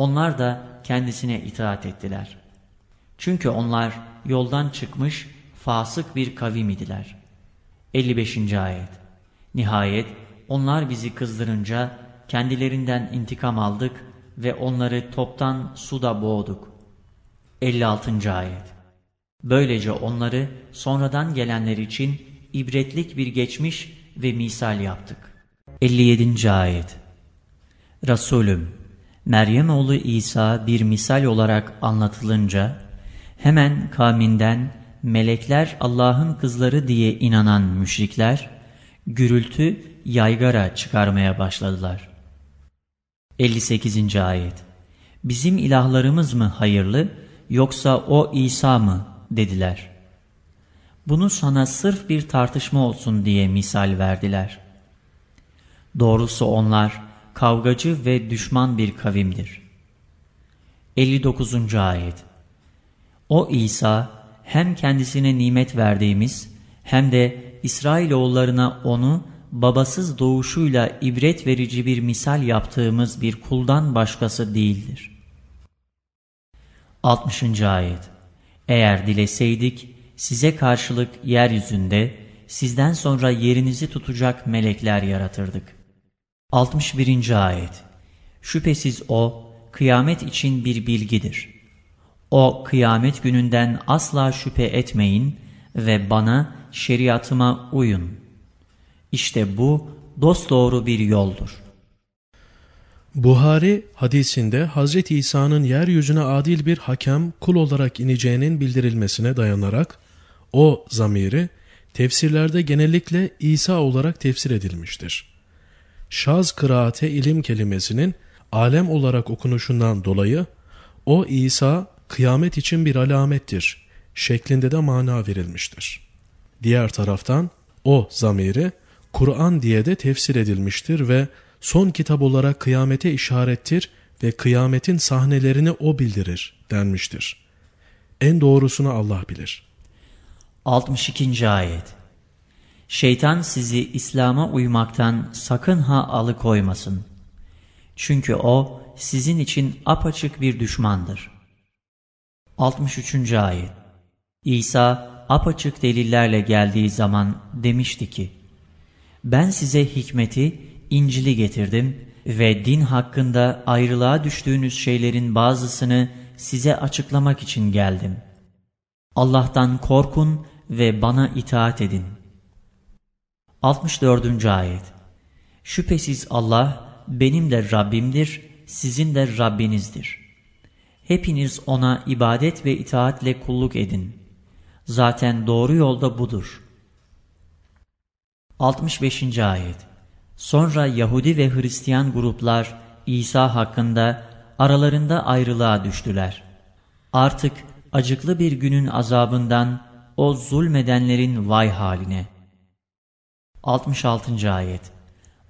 onlar da kendisine itaat ettiler. Çünkü onlar yoldan çıkmış fasık bir kavim idiler. 55. Ayet Nihayet onlar bizi kızdırınca kendilerinden intikam aldık ve onları toptan suda boğduk. 56. Ayet Böylece onları sonradan gelenler için ibretlik bir geçmiş ve misal yaptık. 57. Ayet Resulüm, Meryem oğlu İsa bir misal olarak anlatılınca, hemen kavminden melekler Allah'ın kızları diye inanan müşrikler, gürültü yaygara çıkarmaya başladılar. 58. Ayet Bizim ilahlarımız mı hayırlı, yoksa o İsa mı dediler. Bunu sana sırf bir tartışma olsun diye misal verdiler. Doğrusu onlar kavgacı ve düşman bir kavimdir. 59. Ayet O İsa hem kendisine nimet verdiğimiz hem de İsrailoğullarına onu babasız doğuşuyla ibret verici bir misal yaptığımız bir kuldan başkası değildir. 60. Ayet Eğer dileseydik size karşılık yeryüzünde sizden sonra yerinizi tutacak melekler yaratırdık. 61. Ayet Şüphesiz O kıyamet için bir bilgidir. O kıyamet gününden asla şüphe etmeyin ve bana şeriatıma uyun. İşte bu dosdoğru bir yoldur. Buhari hadisinde Hz. İsa'nın yeryüzüne adil bir hakem kul olarak ineceğinin bildirilmesine dayanarak o zamiri tefsirlerde genellikle İsa olarak tefsir edilmiştir. Şaz kıraate ilim kelimesinin alem olarak okunuşundan dolayı o İsa kıyamet için bir alamettir şeklinde de mana verilmiştir. Diğer taraftan o zamiri Kur'an diye de tefsir edilmiştir ve son kitap olarak kıyamete işarettir ve kıyametin sahnelerini o bildirir denmiştir. En doğrusunu Allah bilir. 62. Ayet Şeytan sizi İslam'a uymaktan sakın ha alıkoymasın. Çünkü o sizin için apaçık bir düşmandır. 63. Ayet İsa apaçık delillerle geldiği zaman demişti ki, Ben size hikmeti, İncil'i getirdim ve din hakkında ayrılığa düştüğünüz şeylerin bazısını size açıklamak için geldim. Allah'tan korkun ve bana itaat edin. 64. Ayet Şüphesiz Allah benim de Rabbimdir, sizin de Rabbinizdir. Hepiniz O'na ibadet ve itaatle kulluk edin. Zaten doğru yolda budur. 65. Ayet Sonra Yahudi ve Hristiyan gruplar İsa hakkında aralarında ayrılığa düştüler. Artık acıklı bir günün azabından o zulmedenlerin vay haline. 66. Ayet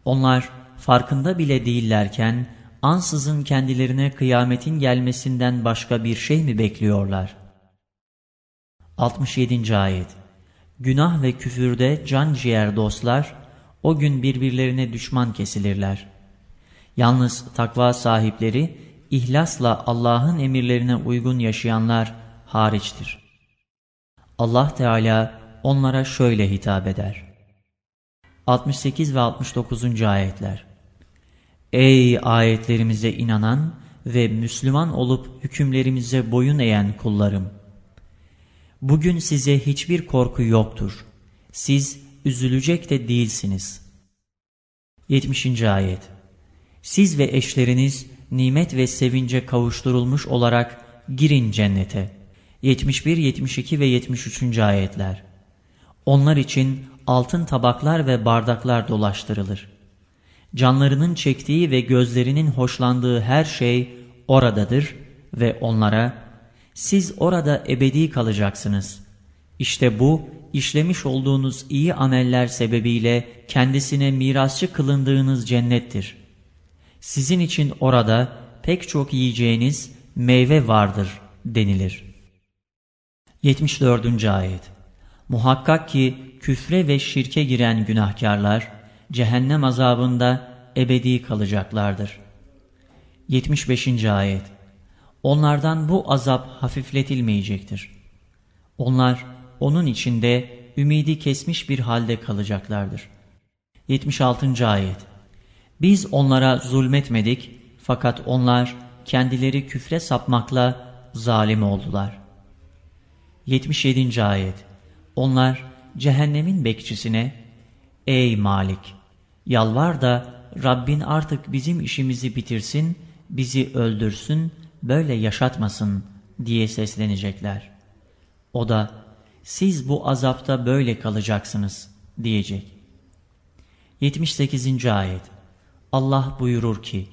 Onlar farkında bile değillerken, ansızın kendilerine kıyametin gelmesinden başka bir şey mi bekliyorlar? 67. Ayet Günah ve küfürde can ciğer dostlar, o gün birbirlerine düşman kesilirler. Yalnız takva sahipleri, ihlasla Allah'ın emirlerine uygun yaşayanlar hariçtir. Allah Teala onlara şöyle hitap eder. 68 ve 69. Ayetler Ey ayetlerimize inanan ve Müslüman olup hükümlerimize boyun eğen kullarım! Bugün size hiçbir korku yoktur. Siz üzülecek de değilsiniz. 70. Ayet Siz ve eşleriniz nimet ve sevince kavuşturulmuş olarak girin cennete. 71, 72 ve 73. ayetler. Onlar için altın tabaklar ve bardaklar dolaştırılır. Canlarının çektiği ve gözlerinin hoşlandığı her şey oradadır ve onlara siz orada ebedi kalacaksınız. İşte bu işlemiş olduğunuz iyi ameller sebebiyle kendisine mirasçı kılındığınız cennettir. Sizin için orada pek çok yiyeceğiniz meyve vardır denilir. 74. Ayet Muhakkak ki küfre ve şirke giren günahkarlar cehennem azabında ebedi kalacaklardır. 75. Ayet Onlardan bu azap hafifletilmeyecektir. Onlar onun içinde ümidi kesmiş bir halde kalacaklardır. 76. Ayet Biz onlara zulmetmedik fakat onlar kendileri küfre sapmakla zalim oldular. 77. Ayet Onlar cehennemin bekçisine Ey Malik! Yalvar da Rabbin artık bizim işimizi bitirsin, bizi öldürsün böyle yaşatmasın diye seslenecekler. O da siz bu azapta böyle kalacaksınız diyecek. 78. Ayet Allah buyurur ki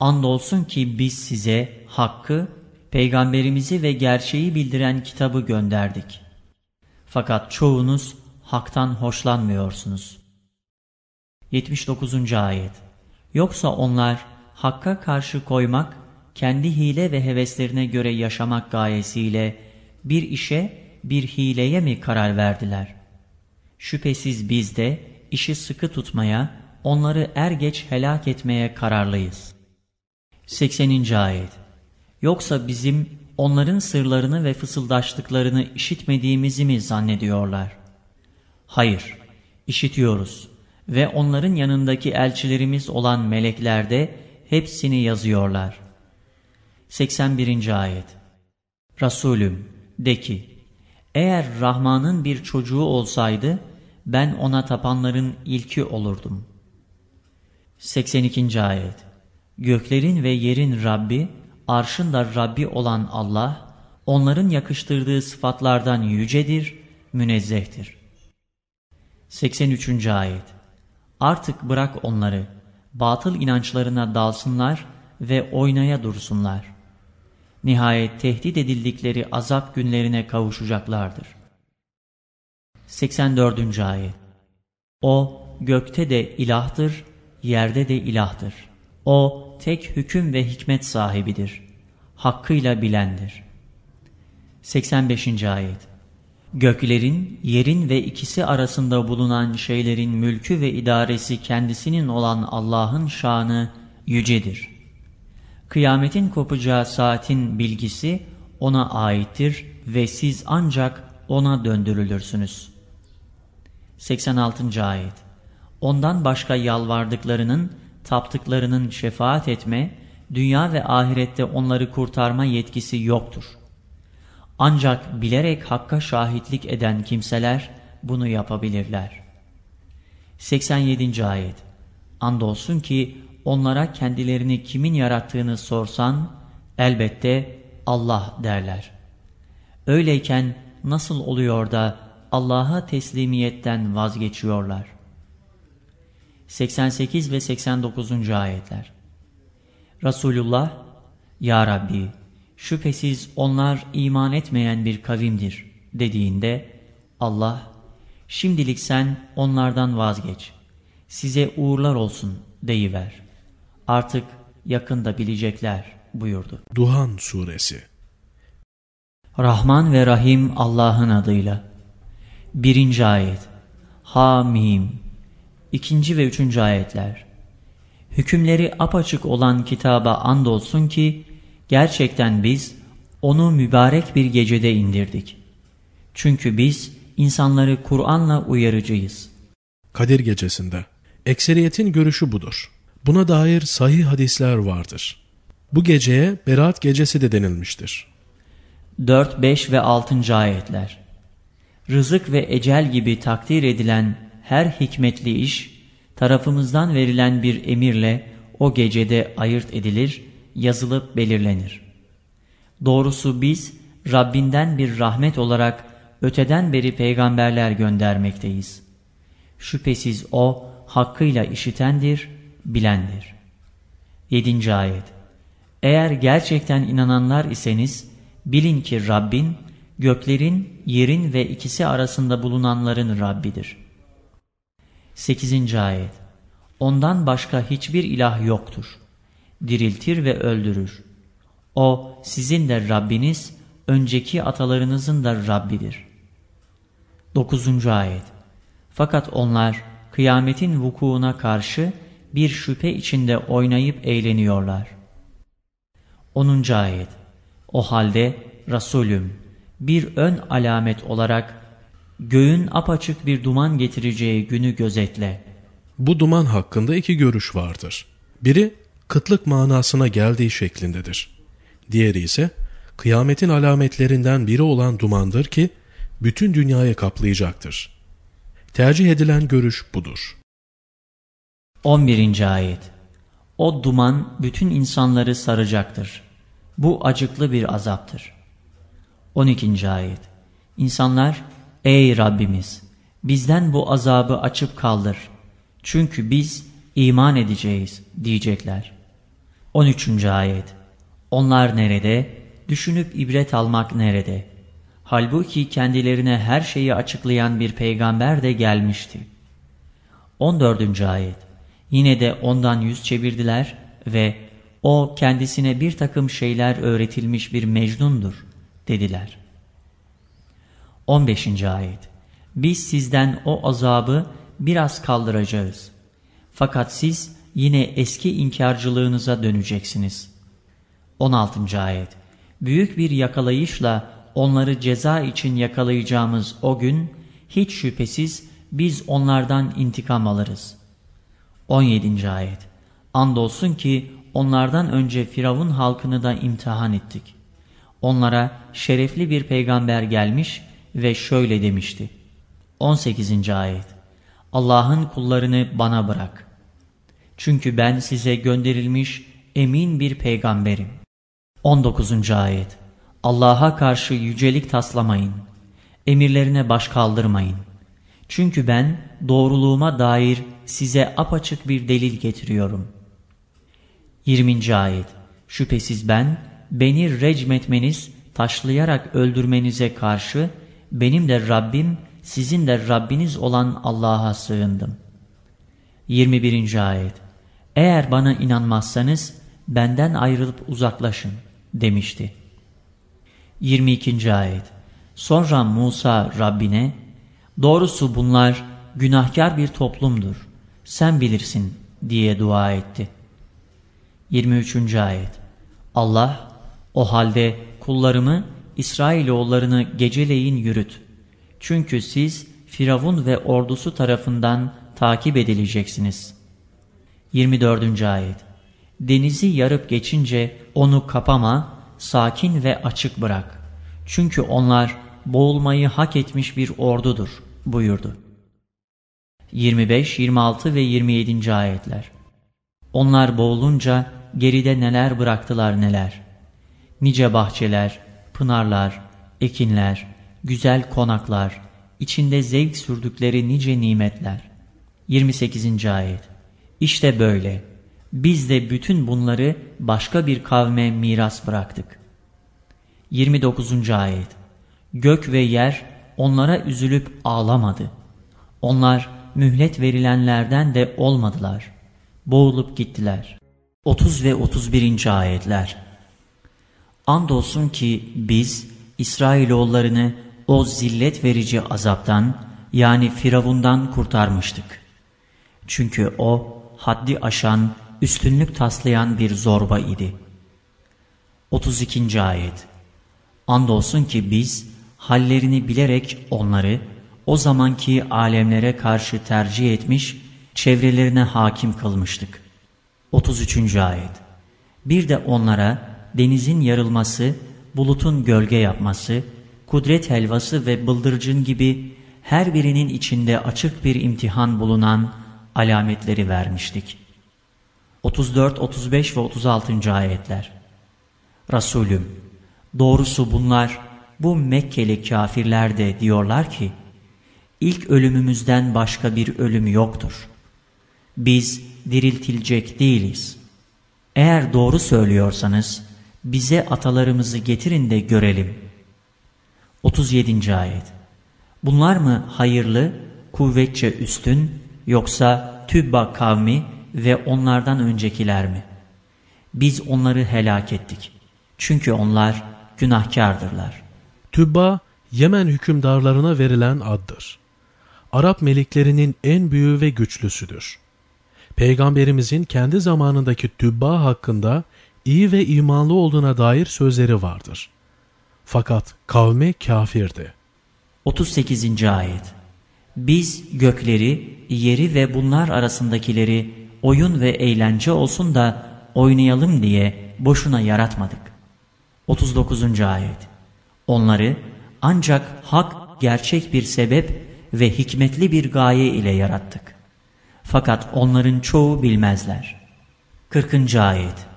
Andolsun ki biz size hakkı, peygamberimizi ve gerçeği bildiren kitabı gönderdik. Fakat çoğunuz haktan hoşlanmıyorsunuz. 79. Ayet Yoksa onlar hakka karşı koymak kendi hile ve heveslerine göre yaşamak gayesiyle bir işe, bir hileye mi karar verdiler? Şüphesiz biz de işi sıkı tutmaya, onları er geç helak etmeye kararlıyız. 80. Ayet Yoksa bizim onların sırlarını ve fısıldaştıklarını işitmediğimizi mi zannediyorlar? Hayır, işitiyoruz ve onların yanındaki elçilerimiz olan melekler de hepsini yazıyorlar. 81. Ayet Resulüm de ki, eğer Rahman'ın bir çocuğu olsaydı, ben ona tapanların ilki olurdum. 82. Ayet Göklerin ve yerin Rabbi, arşın da Rabbi olan Allah, onların yakıştırdığı sıfatlardan yücedir, münezzehtir. 83. Ayet Artık bırak onları, batıl inançlarına dalsınlar ve oynaya dursunlar. Nihayet tehdit edildikleri azap günlerine kavuşacaklardır. 84. Ayet O gökte de ilahtır, yerde de ilahtır. O tek hüküm ve hikmet sahibidir. Hakkıyla bilendir. 85. Ayet Göklerin, yerin ve ikisi arasında bulunan şeylerin mülkü ve idaresi kendisinin olan Allah'ın şanı yücedir. Kıyametin kopacağı saatin bilgisi ona aittir ve siz ancak ona döndürülürsünüz. 86. Ayet Ondan başka yalvardıklarının, taptıklarının şefaat etme, dünya ve ahirette onları kurtarma yetkisi yoktur. Ancak bilerek hakka şahitlik eden kimseler bunu yapabilirler. 87. Ayet Andolsun ki onlara kendilerini kimin yarattığını sorsan elbette Allah derler. Öyleyken nasıl oluyor da Allah'a teslimiyetten vazgeçiyorlar? 88 ve 89. ayetler Resulullah, Ya Rabbi, şüphesiz onlar iman etmeyen bir kavimdir dediğinde, Allah, şimdilik sen onlardan vazgeç. Size uğurlar olsun deyiver. Artık yakında bilecekler buyurdu. Duhan Suresi Rahman ve Rahim Allah'ın adıyla. Birinci ayet. Hamim. İkinci ve üçüncü ayetler. Hükümleri apaçık olan kitaba andolsun ki, gerçekten biz onu mübarek bir gecede indirdik. Çünkü biz insanları Kur'an'la uyarıcıyız. Kadir Gecesi'nde. Ekseriyetin görüşü budur. Buna dair sahih hadisler vardır. Bu geceye Berat Gecesi de denilmiştir. 4, 5 ve 6. ayetler. Rızık ve ecel gibi takdir edilen her hikmetli iş, tarafımızdan verilen bir emirle o gecede ayırt edilir, yazılıp belirlenir. Doğrusu biz Rabbinden bir rahmet olarak öteden beri peygamberler göndermekteyiz. Şüphesiz O hakkıyla işitendir, bilendir. 7. ayet Eğer gerçekten inananlar iseniz, bilin ki Rabbin, göklerin, yerin ve ikisi arasında bulunanların Rabbidir. 8. ayet Ondan başka hiçbir ilah yoktur. Diriltir ve öldürür. O sizin de Rabbiniz, önceki atalarınızın da Rabbidir. 9. ayet Fakat onlar kıyametin vukuuna karşı bir şüphe içinde oynayıp eğleniyorlar. 10. ayet O halde Resulüm bir ön alamet olarak göğün apaçık bir duman getireceği günü gözetle. Bu duman hakkında iki görüş vardır. Biri kıtlık manasına geldiği şeklindedir. Diğeri ise kıyametin alametlerinden biri olan dumandır ki bütün dünyayı kaplayacaktır. Tercih edilen görüş budur. 11. ayet O duman bütün insanları saracaktır. Bu acıklı bir azaptır. 12. ayet İnsanlar, ey Rabbimiz! Bizden bu azabı açıp kaldır. Çünkü biz iman edeceğiz diyecekler. 13. ayet Onlar nerede? Düşünüp ibret almak nerede? Halbuki kendilerine her şeyi açıklayan bir peygamber de gelmişti. 14. ayet Yine de ondan yüz çevirdiler ve o kendisine bir takım şeyler öğretilmiş bir mecnundur dediler. 15. ayet Biz sizden o azabı biraz kaldıracağız. Fakat siz yine eski inkarcılığınıza döneceksiniz. 16. ayet Büyük bir yakalayışla onları ceza için yakalayacağımız o gün hiç şüphesiz biz onlardan intikam alırız. 17. ayet Andolsun ki onlardan önce Firavun halkını da imtihan ettik. Onlara şerefli bir peygamber gelmiş ve şöyle demişti. 18. ayet Allah'ın kullarını bana bırak. Çünkü ben size gönderilmiş emin bir peygamberim. 19. ayet Allah'a karşı yücelik taslamayın. Emirlerine baş kaldırmayın. Çünkü ben doğruluğuma dair size apaçık bir delil getiriyorum. 20. ayet Şüphesiz ben beni recmetmeniz, taşlayarak öldürmenize karşı benim de Rabbim, sizin de Rabbiniz olan Allah'a sığındım. 21. ayet Eğer bana inanmazsanız benden ayrılıp uzaklaşın demişti. 22. ayet Sonra Musa Rabbine Doğrusu bunlar günahkar bir toplumdur. Sen bilirsin diye dua etti. 23. ayet Allah o halde kullarımı İsrailoğullarını geceleyin yürüt. Çünkü siz Firavun ve ordusu tarafından takip edileceksiniz. 24. ayet Denizi yarıp geçince onu kapama, sakin ve açık bırak. Çünkü onlar boğulmayı hak etmiş bir ordudur buyurdu. 25, 26 ve 27. ayetler Onlar boğulunca geride neler bıraktılar neler. Nice bahçeler, pınarlar, ekinler, güzel konaklar, içinde zevk sürdükleri nice nimetler. 28. ayet İşte böyle. Biz de bütün bunları başka bir kavme miras bıraktık. 29. ayet Gök ve yer onlara üzülüp ağlamadı. Onlar mühlet verilenlerden de olmadılar. Boğulup gittiler. 30 ve 31. ayetler Andolsun ki biz İsrailoğullarını o zillet verici azaptan yani Firavundan kurtarmıştık. Çünkü o haddi aşan, üstünlük taslayan bir zorba idi. 32. ayet Andolsun ki biz hallerini bilerek onları o zamanki alemlere karşı tercih etmiş, çevrelerine hakim kılmıştık. 33. ayet Bir de onlara denizin yarılması, bulutun gölge yapması, kudret helvası ve bıldırcın gibi her birinin içinde açık bir imtihan bulunan alametleri vermiştik. 34, 35 ve 36. ayetler Resulüm, doğrusu bunlar bu Mekkeli kafirler de diyorlar ki, ilk ölümümüzden başka bir ölüm yoktur. Biz diriltilecek değiliz. Eğer doğru söylüyorsanız, bize atalarımızı getirin de görelim. 37. ayet Bunlar mı hayırlı, kuvvetçe üstün, yoksa Tübba kavmi ve onlardan öncekiler mi? Biz onları helak ettik. Çünkü onlar günahkardırlar. Tübba, Yemen hükümdarlarına verilen addır. Arap meliklerinin en büyüğü ve güçlüsüdür. Peygamberimizin kendi zamanındaki Tübba hakkında iyi ve imanlı olduğuna dair sözleri vardır. Fakat kavme kafirdi. 38. Ayet Biz gökleri, yeri ve bunlar arasındakileri oyun ve eğlence olsun da oynayalım diye boşuna yaratmadık. 39. Ayet Onları ancak hak gerçek bir sebep ve hikmetli bir gaye ile yarattık. Fakat onların çoğu bilmezler. 40. Ayet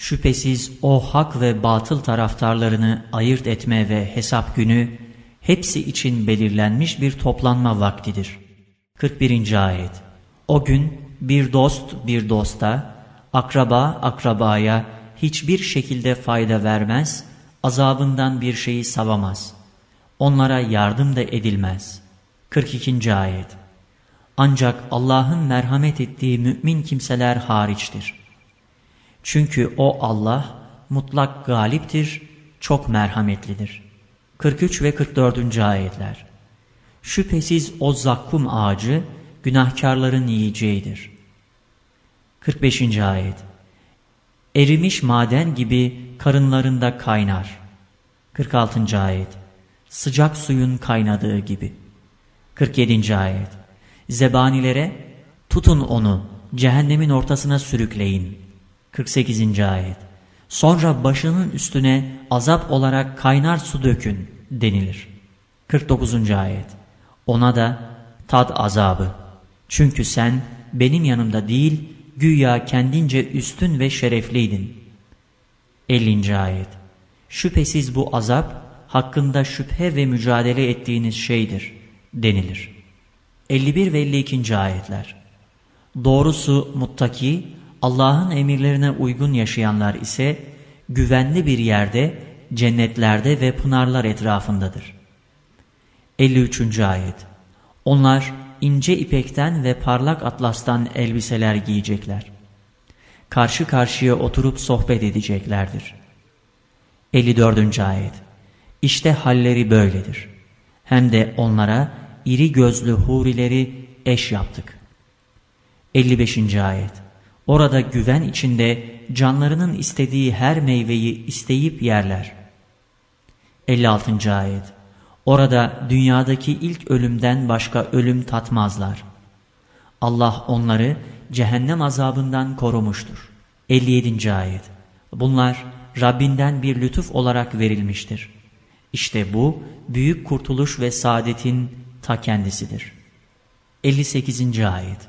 Şüphesiz o hak ve batıl taraftarlarını ayırt etme ve hesap günü hepsi için belirlenmiş bir toplanma vaktidir. 41. Ayet O gün bir dost bir dosta, akraba akrabaya hiçbir şekilde fayda vermez, azabından bir şeyi savamaz. Onlara yardım da edilmez. 42. Ayet Ancak Allah'ın merhamet ettiği mümin kimseler hariçtir. Çünkü o Allah mutlak galiptir, çok merhametlidir. 43 ve 44. ayetler Şüphesiz o zakkum ağacı günahkarların yiyeceğidir. 45. ayet Erimiş maden gibi karınlarında kaynar. 46. ayet Sıcak suyun kaynadığı gibi. 47. ayet Zebanilere tutun onu cehennemin ortasına sürükleyin. 48. ayet Sonra başının üstüne azap olarak kaynar su dökün denilir. 49. ayet Ona da tad azabı. Çünkü sen benim yanımda değil, güya kendince üstün ve şerefliydin. 50. ayet Şüphesiz bu azap, hakkında şüphe ve mücadele ettiğiniz şeydir, denilir. 51 ve 52. ayetler Doğrusu muttaki, Allah'ın emirlerine uygun yaşayanlar ise güvenli bir yerde, cennetlerde ve pınarlar etrafındadır. 53. Ayet Onlar ince ipekten ve parlak atlastan elbiseler giyecekler. Karşı karşıya oturup sohbet edeceklerdir. 54. Ayet İşte halleri böyledir. Hem de onlara iri gözlü hurileri eş yaptık. 55. Ayet Orada güven içinde canlarının istediği her meyveyi isteyip yerler. 56. Ayet Orada dünyadaki ilk ölümden başka ölüm tatmazlar. Allah onları cehennem azabından korumuştur. 57. Ayet Bunlar Rabbinden bir lütuf olarak verilmiştir. İşte bu büyük kurtuluş ve saadetin ta kendisidir. 58. Ayet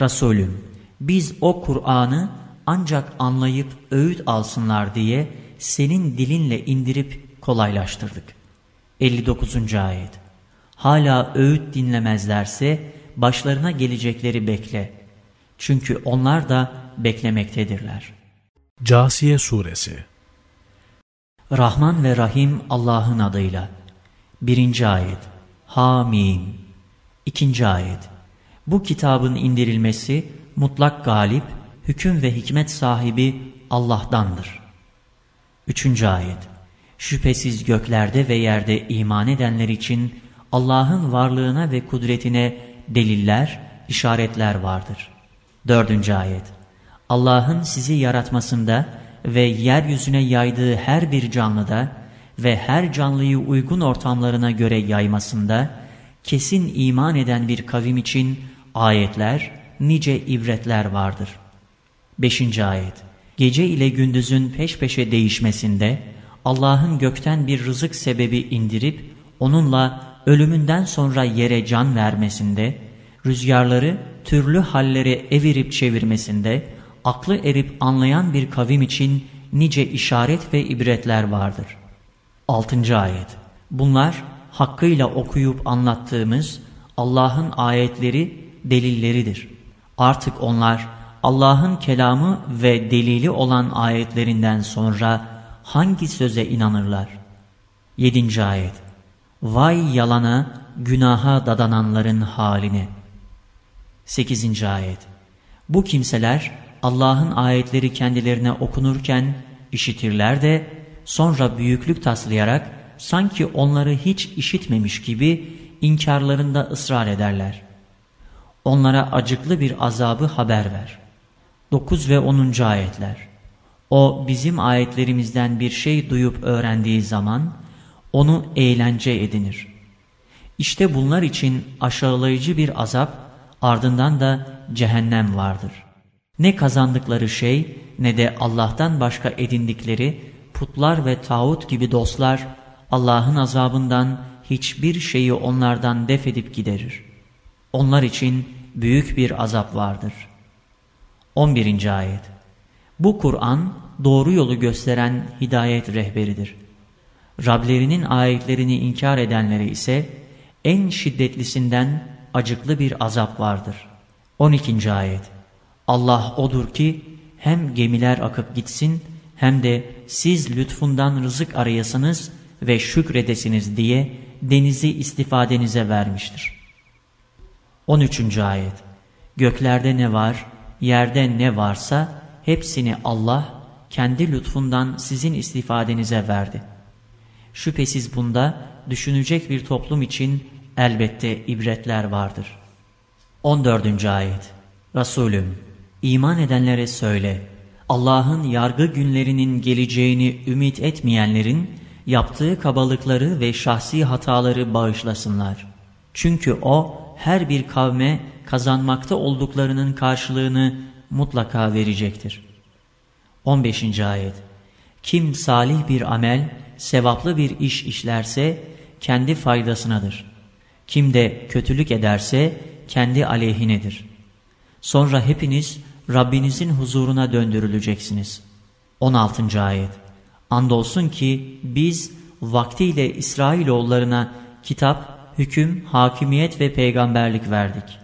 Resulüm biz o Kur'an'ı ancak anlayıp öğüt alsınlar diye senin dilinle indirip kolaylaştırdık. 59. Ayet Hala öğüt dinlemezlerse başlarına gelecekleri bekle. Çünkü onlar da beklemektedirler. Casiye Suresi Rahman ve Rahim Allah'ın adıyla. 1. Ayet Hamim. İkinci ayet. Bu kitabın indirilmesi mutlak galip, hüküm ve hikmet sahibi Allah'tandır. Üçüncü ayet. Şüphesiz göklerde ve yerde iman edenler için Allah'ın varlığına ve kudretine deliller, işaretler vardır. Dördüncü ayet. Allah'ın sizi yaratmasında ve yeryüzüne yaydığı her bir canlıda ve her canlıyı uygun ortamlarına göre yaymasında kesin iman eden bir kavim için ayetler, nice ibretler vardır. Beşinci ayet. Gece ile gündüzün peş peşe değişmesinde Allah'ın gökten bir rızık sebebi indirip onunla ölümünden sonra yere can vermesinde, rüzgarları türlü hallere evirip çevirmesinde, aklı erip anlayan bir kavim için nice işaret ve ibretler vardır. 6. Ayet Bunlar hakkıyla okuyup anlattığımız Allah'ın ayetleri, delilleridir. Artık onlar Allah'ın kelamı ve delili olan ayetlerinden sonra hangi söze inanırlar? 7. Ayet Vay yalana, günaha dadananların haline. 8. Ayet Bu kimseler Allah'ın ayetleri kendilerine okunurken işitirler de sonra büyüklük taslayarak sanki onları hiç işitmemiş gibi inkarlarında ısrar ederler. Onlara acıklı bir azabı haber ver. 9 ve 10. ayetler O bizim ayetlerimizden bir şey duyup öğrendiği zaman onu eğlence edinir. İşte bunlar için aşağılayıcı bir azap ardından da cehennem vardır. Ne kazandıkları şey ne de Allah'tan başka edindikleri putlar ve tağut gibi dostlar Allah'ın azabından hiçbir şeyi onlardan def edip giderir. Onlar için büyük bir azap vardır. 11. Ayet Bu Kur'an doğru yolu gösteren hidayet rehberidir. Rablerinin ayetlerini inkar edenlere ise en şiddetlisinden acıklı bir azap vardır. 12. Ayet Allah odur ki hem gemiler akıp gitsin hem de siz lütfundan rızık arayasınız ve şükredesiniz diye denizi istifadenize vermiştir. 13. Ayet Göklerde ne var, yerde ne varsa hepsini Allah kendi lütfundan sizin istifadenize verdi. Şüphesiz bunda düşünecek bir toplum için elbette ibretler vardır. 14. Ayet Resulüm, iman edenlere söyle, Allah'ın yargı günlerinin geleceğini ümit etmeyenlerin yaptığı kabalıkları ve şahsi hataları bağışlasınlar. Çünkü O her bir kavme kazanmakta olduklarının karşılığını mutlaka verecektir. 15. Ayet Kim salih bir amel, sevaplı bir iş işlerse kendi faydasınadır. Kim de kötülük ederse kendi aleyhinedir. Sonra hepiniz Rabbinizin huzuruna döndürüleceksiniz. 16. Ayet Andolsun ki biz vaktiyle İsrailoğullarına kitap, hüküm, hakimiyet ve peygamberlik verdik.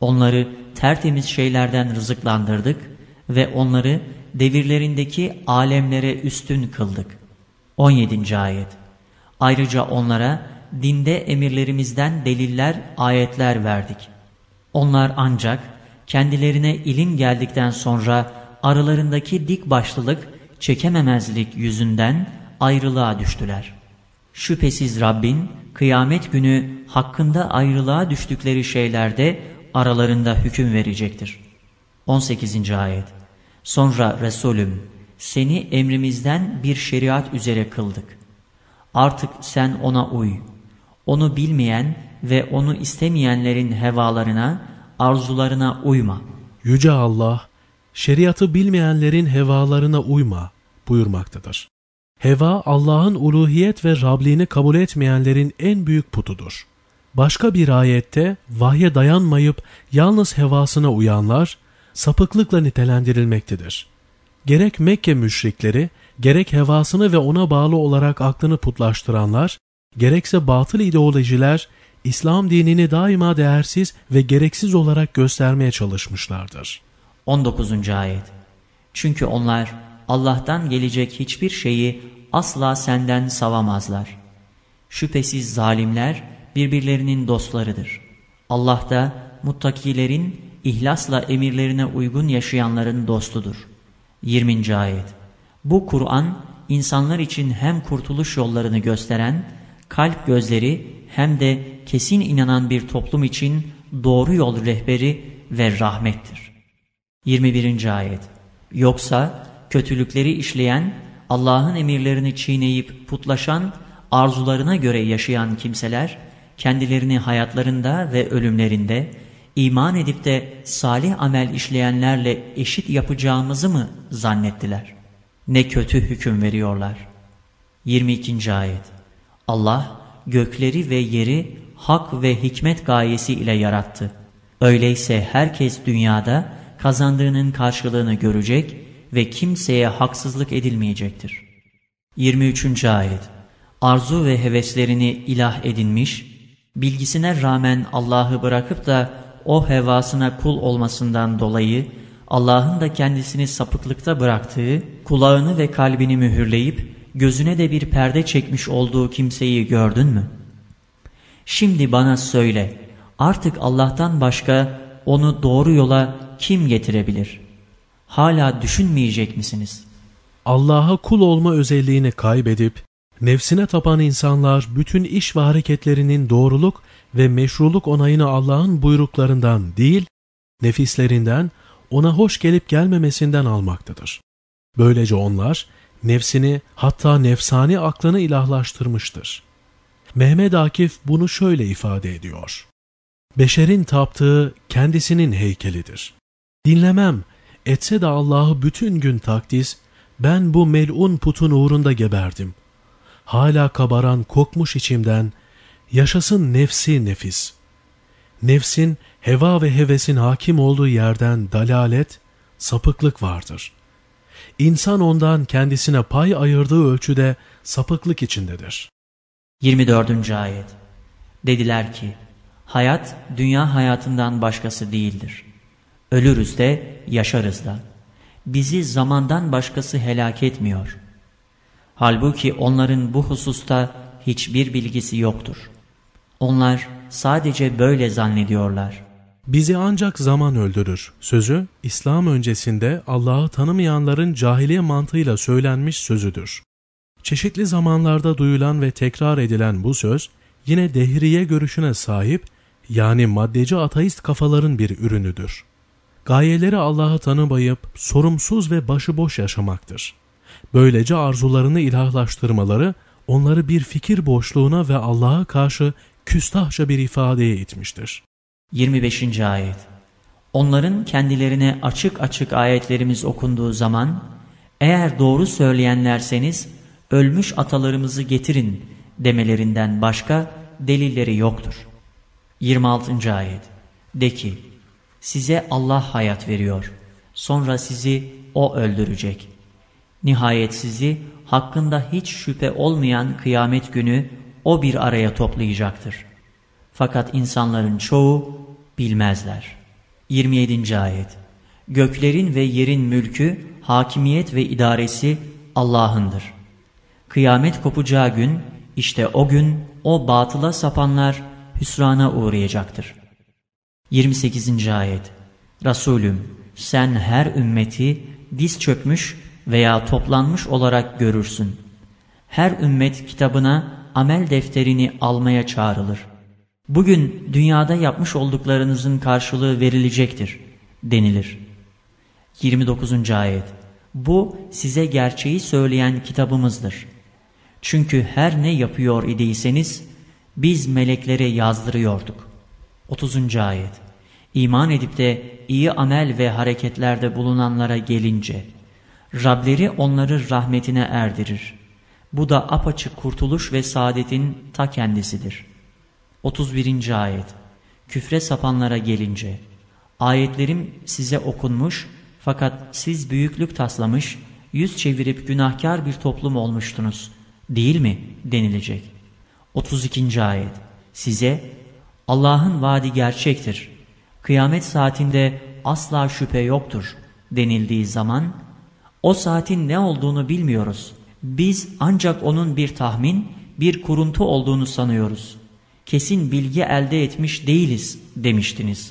Onları tertemiz şeylerden rızıklandırdık ve onları devirlerindeki alemlere üstün kıldık. 17. Ayet Ayrıca onlara dinde emirlerimizden deliller, ayetler verdik. Onlar ancak kendilerine ilim geldikten sonra aralarındaki dik başlılık, çekememezlik yüzünden ayrılığa düştüler. Şüphesiz Rabbin kıyamet günü hakkında ayrılığa düştükleri şeylerde aralarında hüküm verecektir. 18. Ayet Sonra Resulüm seni emrimizden bir şeriat üzere kıldık. Artık sen ona uy. Onu bilmeyen ve onu istemeyenlerin hevalarına, arzularına uyma. Yüce Allah, şeriatı bilmeyenlerin hevalarına uyma buyurmaktadır. Heva Allah'ın uluhiyet ve Rabliğini kabul etmeyenlerin en büyük putudur. Başka bir ayette vahye dayanmayıp yalnız hevasına uyanlar sapıklıkla nitelendirilmektedir. Gerek Mekke müşrikleri, gerek hevasını ve ona bağlı olarak aklını putlaştıranlar, gerekse batıl ideolojiler İslam dinini daima değersiz ve gereksiz olarak göstermeye çalışmışlardır. 19. Ayet Çünkü onlar Allah'tan gelecek hiçbir şeyi asla senden savamazlar. Şüphesiz zalimler birbirlerinin dostlarıdır. Allah da muttakilerin ihlasla emirlerine uygun yaşayanların dostudur. 20. Ayet Bu Kur'an insanlar için hem kurtuluş yollarını gösteren, kalp gözleri hem de kesin inanan bir toplum için doğru yol rehberi ve rahmettir. 21. Ayet Yoksa kötülükleri işleyen, Allah'ın emirlerini çiğneyip putlaşan, arzularına göre yaşayan kimseler, kendilerini hayatlarında ve ölümlerinde, iman edip de salih amel işleyenlerle eşit yapacağımızı mı zannettiler? Ne kötü hüküm veriyorlar. 22. Ayet Allah gökleri ve yeri hak ve hikmet gayesi ile yarattı. Öyleyse herkes dünyada kazandığının karşılığını görecek ve kimseye haksızlık edilmeyecektir. 23. Ayet Arzu ve heveslerini ilah edinmiş, bilgisine rağmen Allah'ı bırakıp da o hevasına kul olmasından dolayı Allah'ın da kendisini sapıklıkta bıraktığı, kulağını ve kalbini mühürleyip gözüne de bir perde çekmiş olduğu kimseyi gördün mü? Şimdi bana söyle, artık Allah'tan başka onu doğru yola kim getirebilir? Hala düşünmeyecek misiniz? Allah'a kul olma özelliğini kaybedip, nefsine tapan insanlar bütün iş ve hareketlerinin doğruluk ve meşruluk onayını Allah'ın buyruklarından değil, nefislerinden, ona hoş gelip gelmemesinden almaktadır. Böylece onlar, nefsini hatta nefsani aklını ilahlaştırmıştır. Mehmet Akif bunu şöyle ifade ediyor. Beşerin taptığı kendisinin heykelidir. Dinlemem, etse de Allah'ı bütün gün takdis, ben bu melun putun uğrunda geberdim. Hala kabaran kokmuş içimden, yaşasın nefsi nefis. Nefsin, heva ve hevesin hakim olduğu yerden dalalet, sapıklık vardır. İnsan ondan kendisine pay ayırdığı ölçüde sapıklık içindedir. 24. Ayet Dediler ki, hayat dünya hayatından başkası değildir. Ölürüz de yaşarız da. Bizi zamandan başkası helak etmiyor. Halbuki onların bu hususta hiçbir bilgisi yoktur. Onlar sadece böyle zannediyorlar. Bizi ancak zaman öldürür. Sözü İslam öncesinde Allah'ı tanımayanların cahiliye mantığıyla söylenmiş sözüdür. Çeşitli zamanlarda duyulan ve tekrar edilen bu söz yine dehriye görüşüne sahip yani maddeci ateist kafaların bir ürünüdür. Gayeleri Allah'ı tanımayıp sorumsuz ve başıboş yaşamaktır. Böylece arzularını ilahlaştırmaları onları bir fikir boşluğuna ve Allah'a karşı küstahça bir ifadeye itmiştir. 25. Ayet Onların kendilerine açık açık ayetlerimiz okunduğu zaman, eğer doğru söyleyenlerseniz ölmüş atalarımızı getirin demelerinden başka delilleri yoktur. 26. Ayet De ki, size Allah hayat veriyor, sonra sizi O öldürecek. Nihayet sizi hakkında hiç şüphe olmayan kıyamet günü O bir araya toplayacaktır. Fakat insanların çoğu bilmezler. 27. Ayet Göklerin ve yerin mülkü, hakimiyet ve idaresi Allah'ındır. Kıyamet kopacağı gün, işte o gün o batıla sapanlar hüsrana uğrayacaktır. 28. Ayet Resulüm sen her ümmeti diz çökmüş veya toplanmış olarak görürsün. Her ümmet kitabına amel defterini almaya çağrılır. Bugün dünyada yapmış olduklarınızın karşılığı verilecektir denilir. 29. Ayet Bu size gerçeği söyleyen kitabımızdır. Çünkü her ne yapıyor idiyseniz biz meleklere yazdırıyorduk. 30. Ayet İman edip de iyi amel ve hareketlerde bulunanlara gelince Rableri onları rahmetine erdirir. Bu da apaçık kurtuluş ve saadetin ta kendisidir. 31. Ayet Küfre sapanlara gelince Ayetlerim size okunmuş fakat siz büyüklük taslamış, yüz çevirip günahkar bir toplum olmuştunuz. Değil mi? denilecek. 32. Ayet Size Allah'ın vaadi gerçektir. Kıyamet saatinde asla şüphe yoktur denildiği zaman o saatin ne olduğunu bilmiyoruz. Biz ancak onun bir tahmin, bir kuruntu olduğunu sanıyoruz. kesin bilgi elde etmiş değiliz demiştiniz.